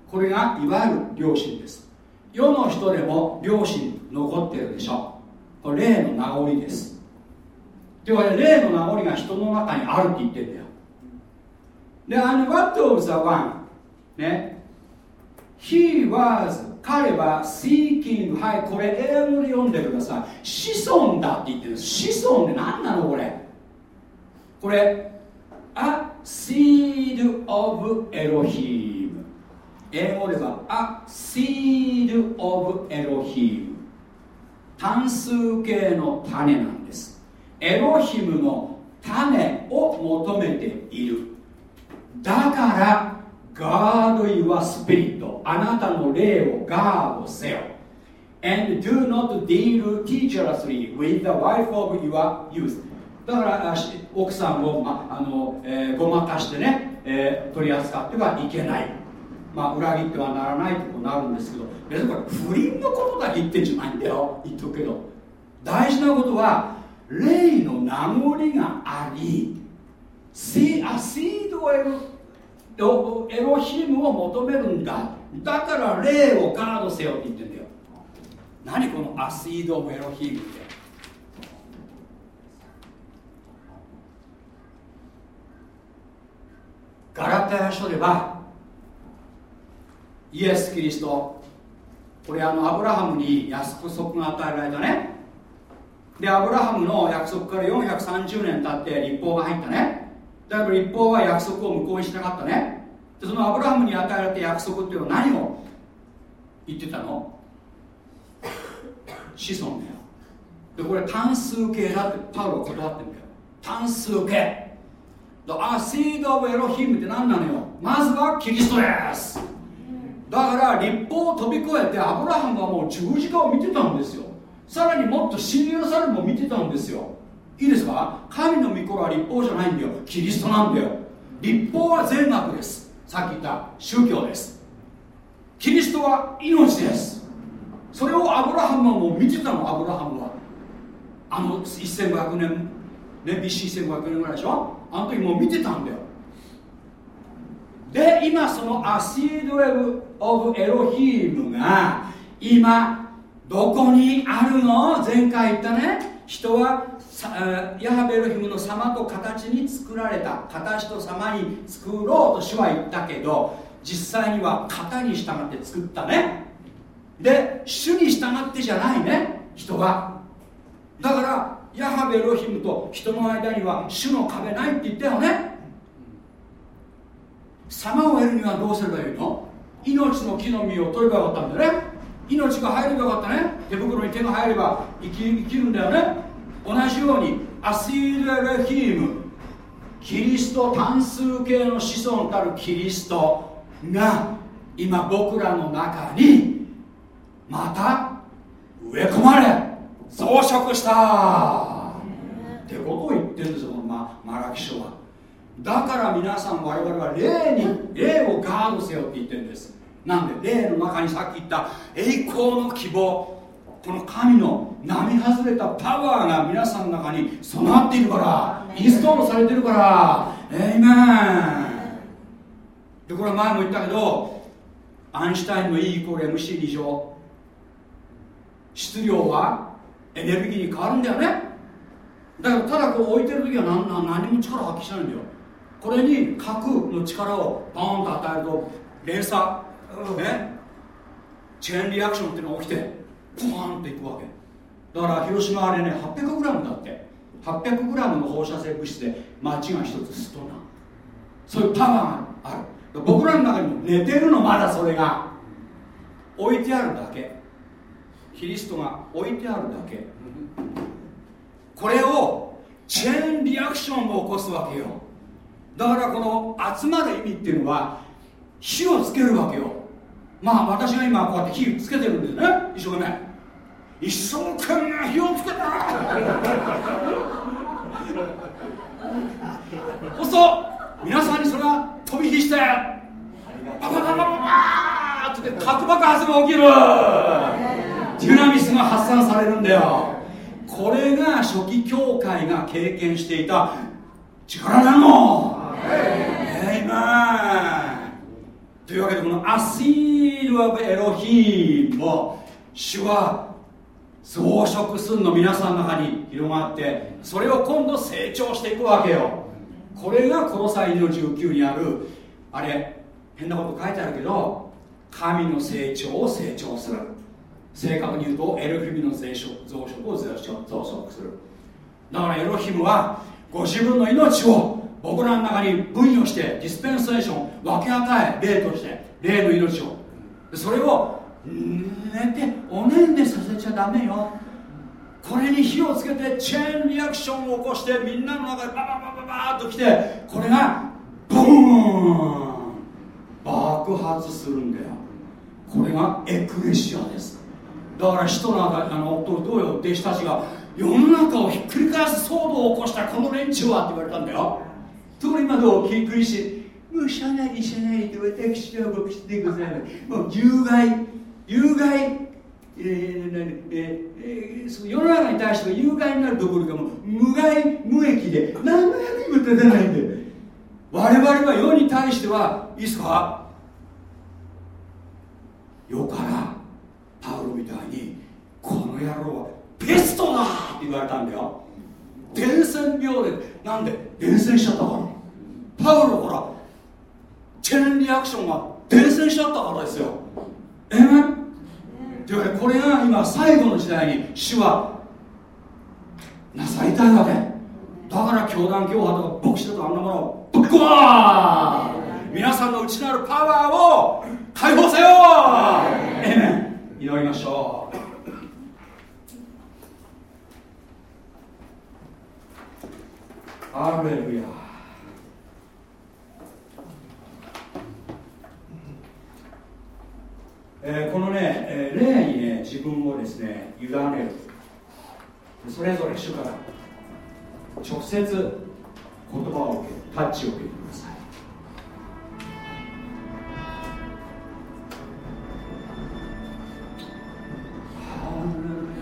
これがいわゆる良心です。世の人でも良心残ってるでしょ。これ霊の名残です。では霊の名残が人の中にあるって言ってるんだよ。で、あの、What of the one? ね。He was 彼は seeking はいこれ英語で読んでください。子孫だって言ってる。子孫って何なのこれ？これ A seed of Elohim 英語では A seed of Elohim 単数形の種なんです。エロヒムの種を求めている。だからガード your spirit あなたの霊をガードせよ。And do not deal teacherously with the wife of your youth. だから奥さんを、まあのえー、ごまかしてね、えー、取り扱ってはいけない。まあ裏切ってはならないとなるんですけど別にこれ不倫のことだけ言ってんじゃないんだよ。言っとくけど。大事なことは霊の名残があり。See a seed of エロヒムを求めるんだ。だから霊をガードせよって言ってんだよ。何このアシード・オブ・エロヒムって。ガラテヤ書ではイエス・キリストこれあのアブラハムに約束が与えられたね。でアブラハムの約束から430年経って立法が入ったね。だけど立法は約束を無効にしなかったね。でそのアブラハムに与えられた約束っていうのは何を？言ってたの？子孫だよ。でこれ単数形だってパウロは断ってるんだよ。単数形。アシード・オブ・エロヒムって何なのよ？まずはキリストです。だから立法を飛び越えてアブラハムはもう十字架を見てたんですよ。さらにもっと信用されるも見てたんですよ。いいですか？神の御心は立法じゃないんだよ。キリストなんだよ。立法は善悪です。さっき言った宗教です。キリストは命です。それをアブラハムはもう見てたのアブラハムは。あの1500年ね BC1500 年ぐらいでしょ？あの時もう見てたんだよ。で今そのアシード・オブ・エロヒームが今どこにあるの？前回言ったね人はヤハベルヒムの様と形に作られた形と様に作ろうと主は言ったけど実際には型に従って作ったね。で主に従ってじゃないね人はだからヤハベロヒムと人の間には主の壁ないって言ったよね。様を得るにはどうすればいいの？命の木の実を取ればよかったんだよね。命が入ればよかったね。手袋に手が入れば生き生きるんだよね。同じようにアシール・レヒームキリスト単数形の子孫たるキリストが今僕らの中にまた植え込まれ増殖した。ってことを言ってるんですよまマラキ書は。だから皆さん我々は霊に霊をガードせよって言ってるんです。なんで霊の中にさっき言った栄光の希望この神の並外れたパワーが皆さんの中に備わっているからインストールされてるから。えいめんでこれ前も言ったけどアインシュタインの E イコール MC2 乗質量はエネルギーに変わるんだよね。だからただこう置いてる時は何何も力発揮しないんだよ。これに核の力をバーンと与えると連鎖ね。チェーンリアクションっていうのが起きてポーンっていくわけ。だから広島あれね 800g だって。800g の放射性物質で町が一つストな。そういうパワーがある。僕らの中にも寝てるのまだそれが。置いてあるだけ。キリストが置いてあるだけ。これをチェーンリアクションを起こすわけよ。だからこの集まる意味っていうのは火をつけるわけよ。まあ私が今こうやって火つけてるんですね。一生懸命。一生懸命火をつけた。そうすると皆さんにそれが飛び火して。パパパパパパって核爆発が起きる。デュナミスが発散されるんだよ。これが初期教会が経験していた。力なの。エイマンというわけでこのアシール・アブ・エロヒーも主は増殖するの皆さんの中に広がってそれを今度成長していくわけよ。これがこの際の19にある。あれ変なこと書いてあるけど神の成長を成長する。正確に言うとエロヒムの増殖を増殖する。だからエロヒムはご自分の命を僕らの中に分与してディスペンセーション分け与え霊として霊の命をそれを寝ておねんねさせちゃダメよ。これに火をつけてチェーンリアクションを起こしてみんなの中でバババババーッときてこれがボーン爆発するんだよこれがエクレシアですだから使徒のあのどうよ弟子たちが世の中をひっくり返す騒動を起こしたこの連中はって言われたんだよところ今どうキークリシもうしゃないしゃないと私は牧師でございます。もう有害有害えーえー、その世の中に対しては有害になるどころかも無害無益で何の役にも立たないんで我々は世に対してはいいですか世からパウロみたいにこの野郎はペストだって言われたんだよ。伝染病で。なんで？伝染しちゃったから。パウロほらチェーンリアクションが伝染しちゃったからですよ。えー、というわけでこれが今最後の時代に主はなさりたいわけ。だから教団教派とか牧師とかあんなものをぶっ壊。皆さんの内なるパワーを解放せよ。えめ祈りましょう。アレルヤえー、このね、えー、霊にね自分をですね委ねる。それぞれ主から直接言葉を受けタッチを受けてください。も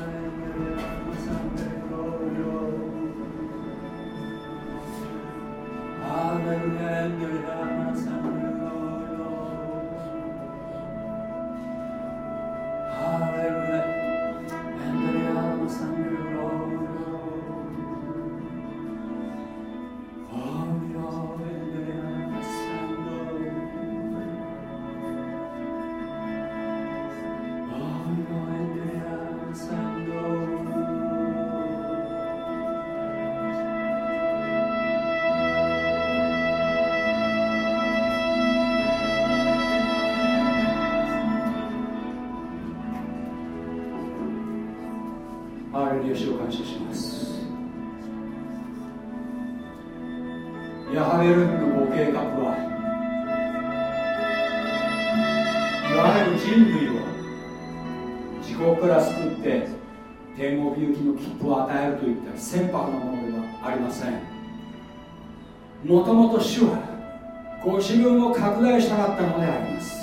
ったのであります。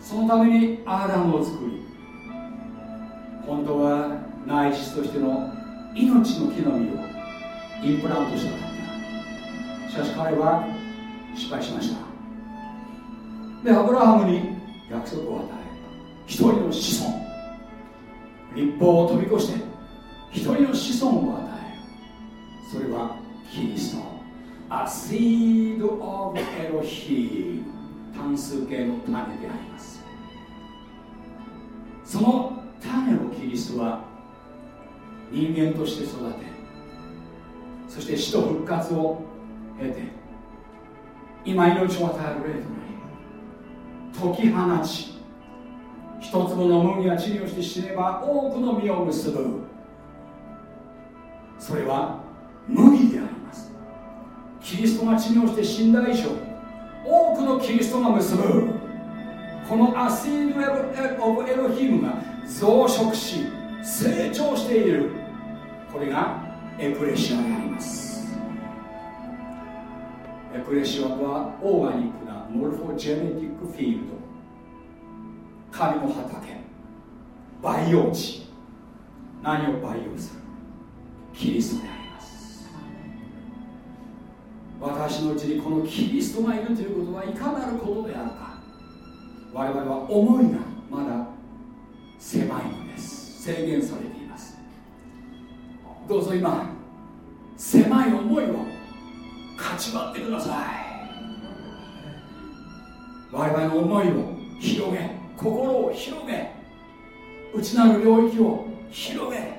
そのためにアーダムを作り本当は内実としての命の木の実をインプラントしたかった。しかし彼は失敗しました。でアブラハムに約束を与え一人の子孫立法を飛び越して一人の子孫を与えるそれはキリスト。アシード・オブ・エロヒー単数形の種であります。その種をキリストは人間として育てそして死と復活を経て今命を与える霊となり解き放ち一粒の麦が治療して死ねば多くの実を結ぶ。それは麦であるキリストが地に落ちて死んだ以上多くのキリストが結ぶ。この a seed of Elohim が増殖し成長している。これがエクレシアであります。エクレシアとはオーガニックな morphogenetic field。神の畑。培養地。何を培養する？キリストであります私のうちにこのキリストがいるということはいかなることであるか。我々は思いがまだ狭いのです。制限されています。どうぞ今狭い思いを勝ち割ってください。我々の思いを広げ心を広げ内なる領域を広げ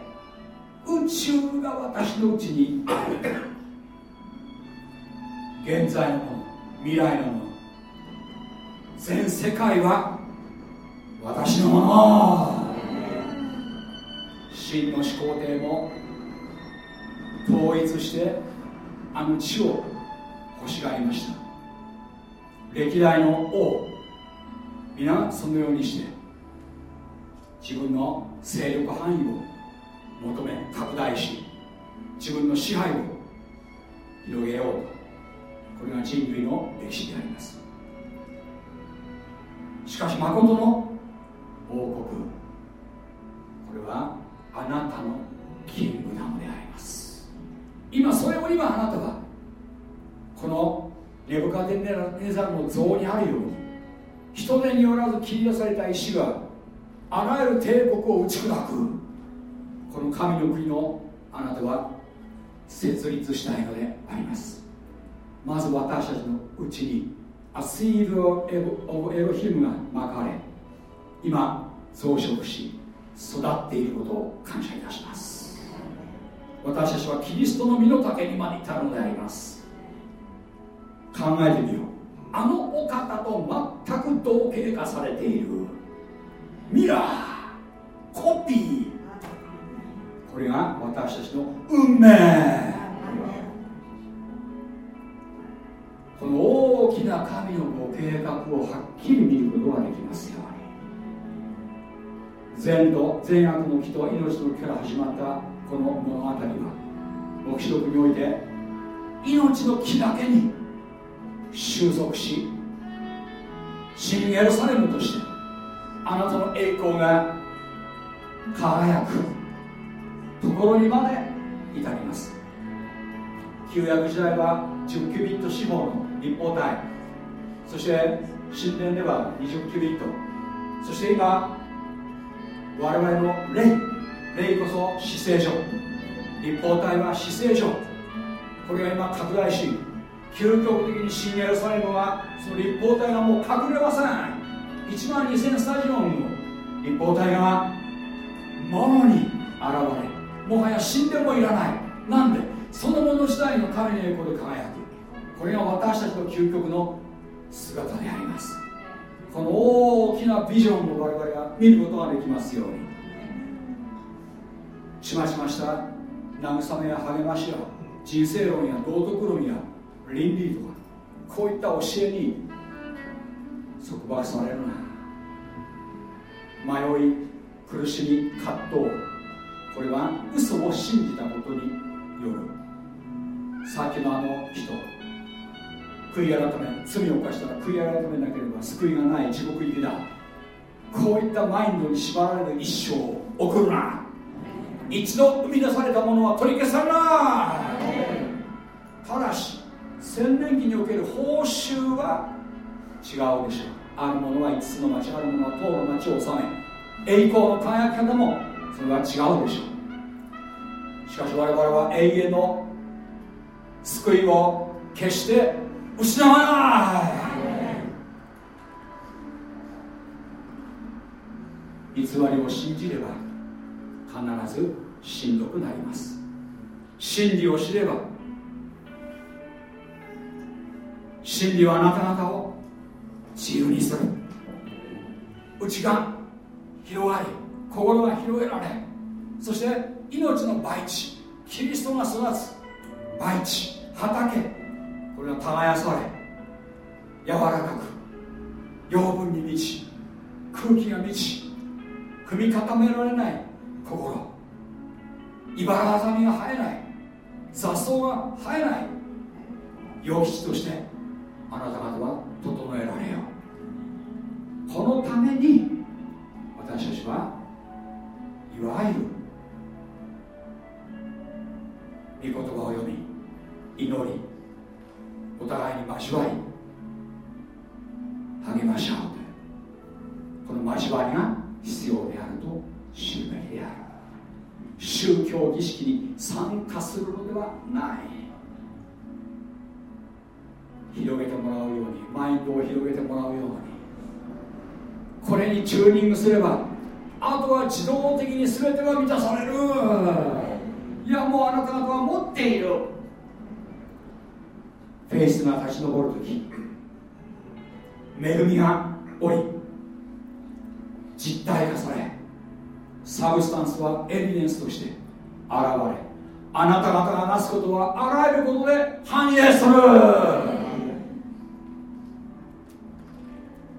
宇宙が私のうちにある。現在のもの未来のもの。全世界は私のもの。真の始皇帝も統一してあの地を欲しがりました。歴代の王皆そのようにして自分の勢力範囲を求め拡大し自分の支配を広げようと。これが人類の歴史であります。しかし誠の王国これはあなたの Kingdom であります。今それを今あなたはこのネブカデネザルの像にあるように人手によらず切り出された石があらゆる帝国を打ち砕くこの神の国のあなたは設立したいのであります。まず私たちのうちに a seed of Elohim がまかれ今増殖し育っていることを感謝いたします。私たちはキリストの身の丈にまで至るのであります。考えてみよう。あのお方と全く同型化されている。ミラーコピー。これが私たちの運命。この大きな神のご計画をはっきり見ることができます。ように善と善悪の木と命の木から始まったこの物語は黙示録において命の木だけに収束し新エルサレムとしてあなたの栄光が輝くところにまで至ります。旧約時代は10キュビット四方の立方体そして神殿では20キュビット。そして今我々の霊。霊こそ死聖所。立方体は死聖所。これが今拡大し究極的に新エルサレムはその立方体がもう隠れません1万2000スタジオンの立方体がものに現れもはや死んでもいらない。なんで？そのもの自体の神の栄光で輝く。これが私たちの究極の姿であります。この大きなビジョンを我々が見ることができますように。しましました。慰めや励ましや人生論や道徳論や倫理とかこういった教えに束縛されるな迷い苦しみ葛藤これは嘘を信じたことによる。さっきのあの人。悔い改め罪を犯したら悔い改めなければ救いがない地獄行きだ。こういったマインドに縛られる一生を送るな。一度生み出されたものは取り消されな。いただし千年期における報酬は違うでしょう。あるものは5つの町あるものは塔の町を治め栄光の輝き方もそれは違うでしょう。しかし我々は永遠の救いを決して失わない。偽りを信じれば必ずしんどくなります真理を知れば。真理はあなた方を自由にする。内が広がり心が広げられそして命の培地キリストが育つ培地畑。これが耕され柔らかく養分に満ち空気が満ち組み固められない心。茨あざみが生えない。雑草が生えない。良吉としてあなた方は整えられよ。うこのために私たちはいわゆる御言葉を読み祈りお互いに交わり励まし合うこの交わりが必要であると知るべきである。宗教儀式に参加するのではない。広げてもらうようにマインドを広げてもらうように。これにチューニングすればあとは自動的に全てが満たされる。いやもうあなた方は持っている。フェイスが立ち上る時恵みがおり実体化され substance はエビデンスとして現れあなた方がなすことはあらゆることで反映する。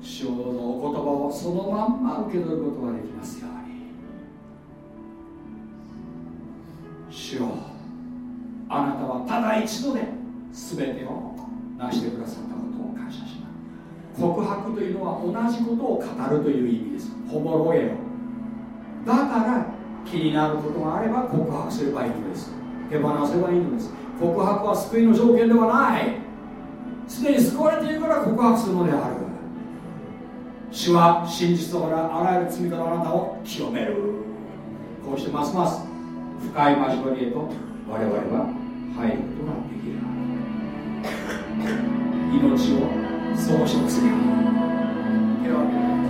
主のお言葉をそのまんま受け取ることができますように。主よあなたはただ一度で全てを成してくださったことを感謝します告白というのは同じことを語るという意味ですホモロゲオだから気になることがあれば告白すればいいのです。手放せばいいのです告白は救いの条件ではない。すでに救われているから告白するのである主は真実からあらゆる罪からあなたを清める。こうしてますます深い交わりへと我々は入ることができる。命を増殖する手を挙げてください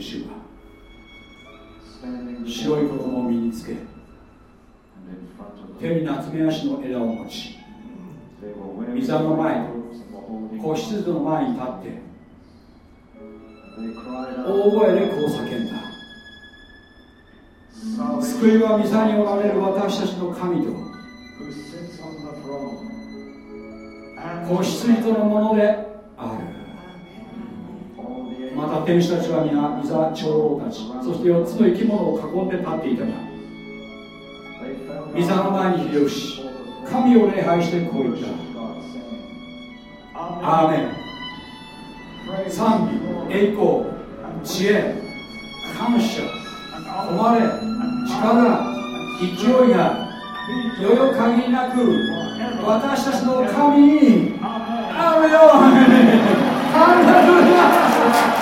の大群衆が。白い衣を身につけ。手に夏目足の枝を持ち。水の前子羊の前に立って。大声でこう叫んだ。救いは御座におられる私たちの神と。子羊とのものでまた天使たちは皆御座長老たちそして4つの生き物を囲んで立っていたが御座の前にひれ伏し神を礼拝してこう言った。アーメン。賛美栄光知恵感謝誉れ力勢いがよよ限りなく私たちの神にあるよ [laughs] ハレルヤ!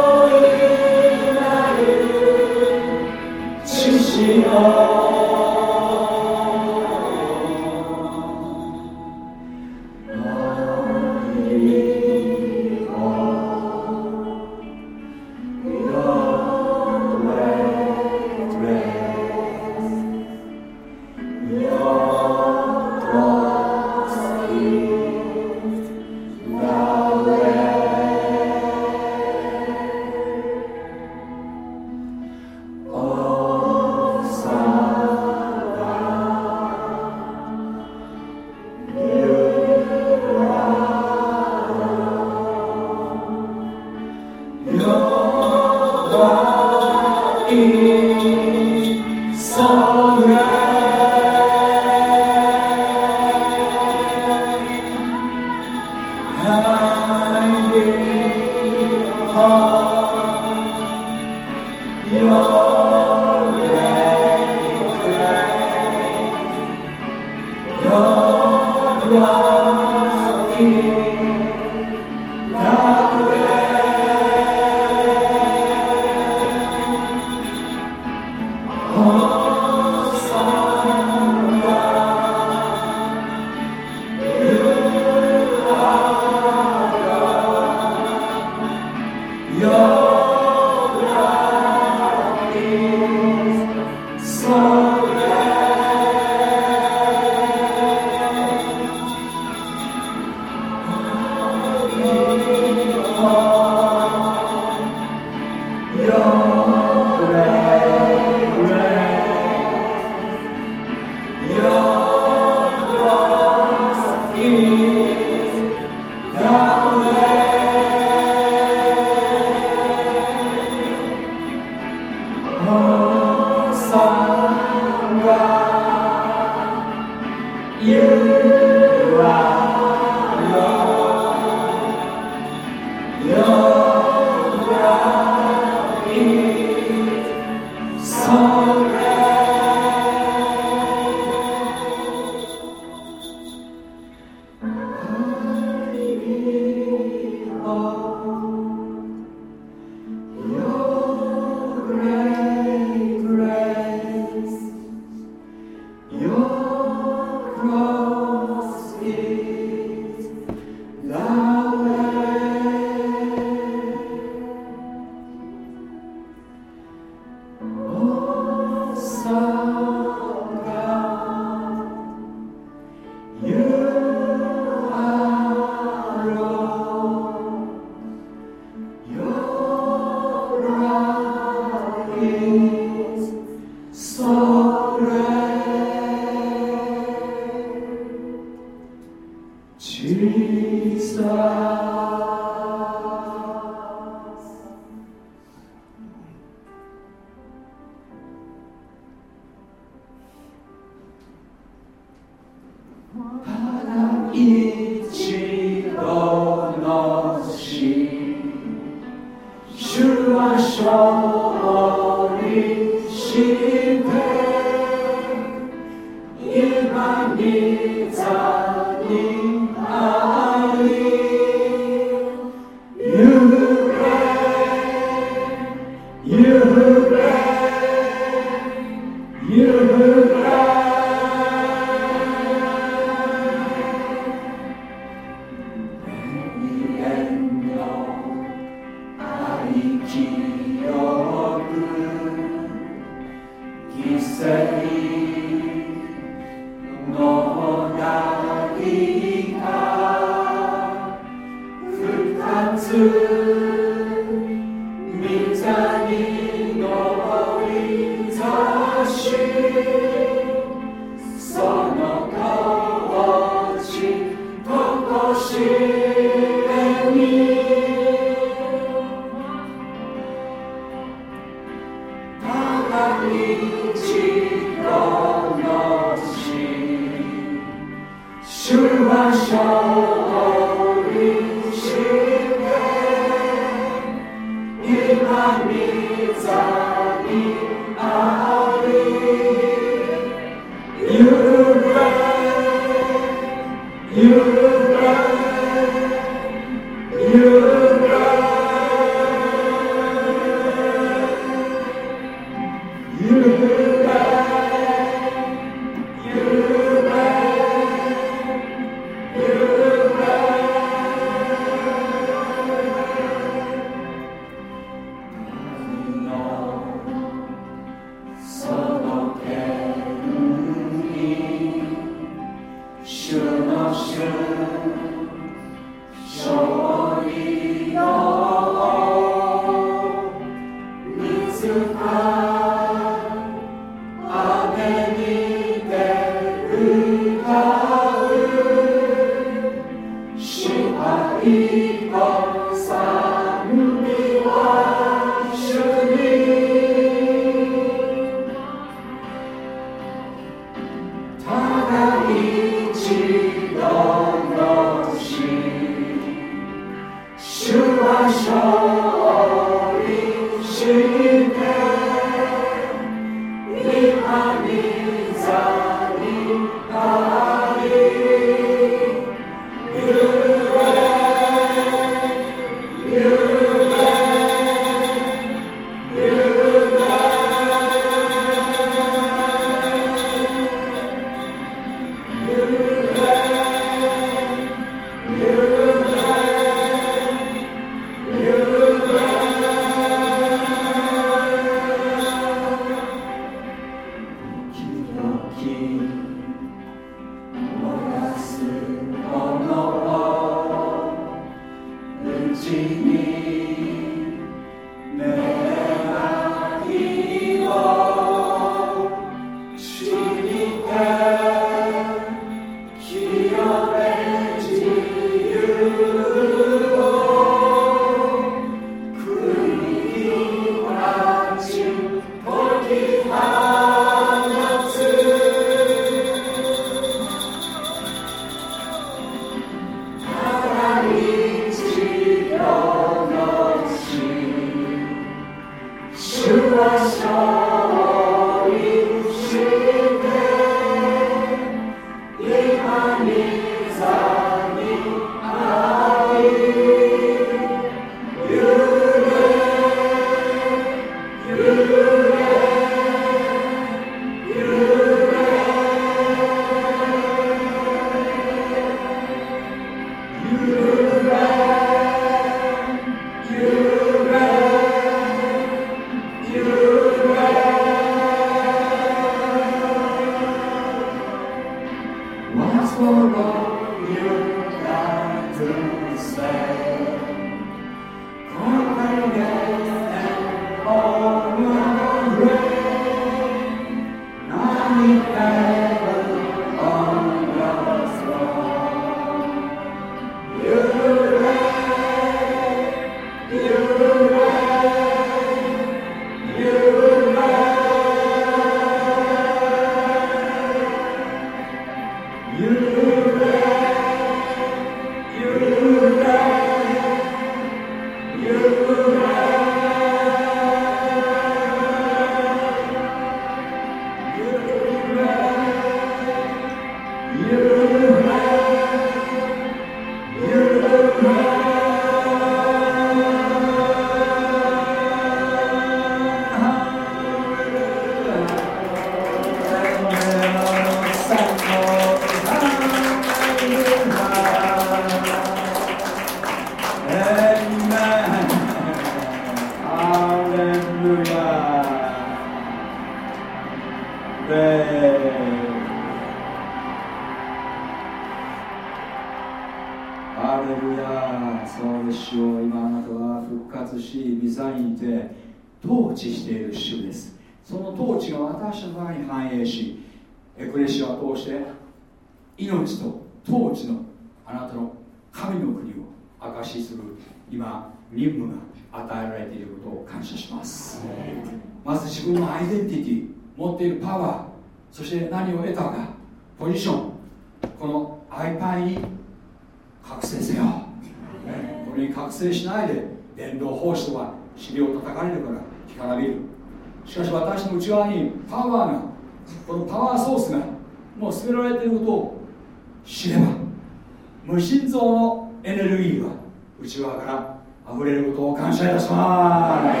から溢れることを感謝いたします。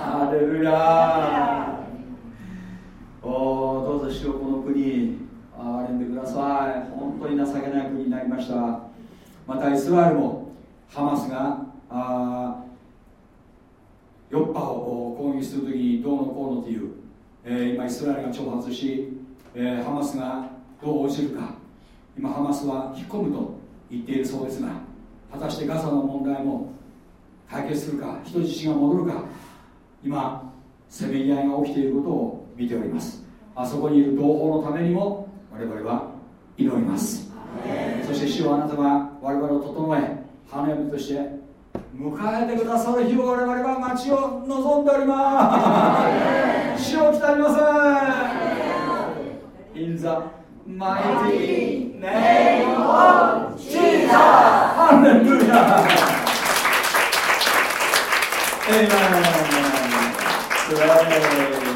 ハレルヤ。おどうぞしよこの国憐れんでください。本当に情けない国になりました。またイスラエルもハマスがあヨッパを攻撃するときにどうのこうのという、えー、今イスラエルが挑発し、えー、ハマスがどう応じるか。今ハマスは引っ込むと言っているそうですが果たしてガザの問題も解決するか人質が戻るか今せめぎ合いが起きていることを見ております。あそこにいる同胞のためにも我々は祈ります。そして主はあなたが我々を整え花嫁として迎えてくださる日を我々は街を望んでおります。主を来たりません In the mighty name of Jesus. ハレルヤ Amen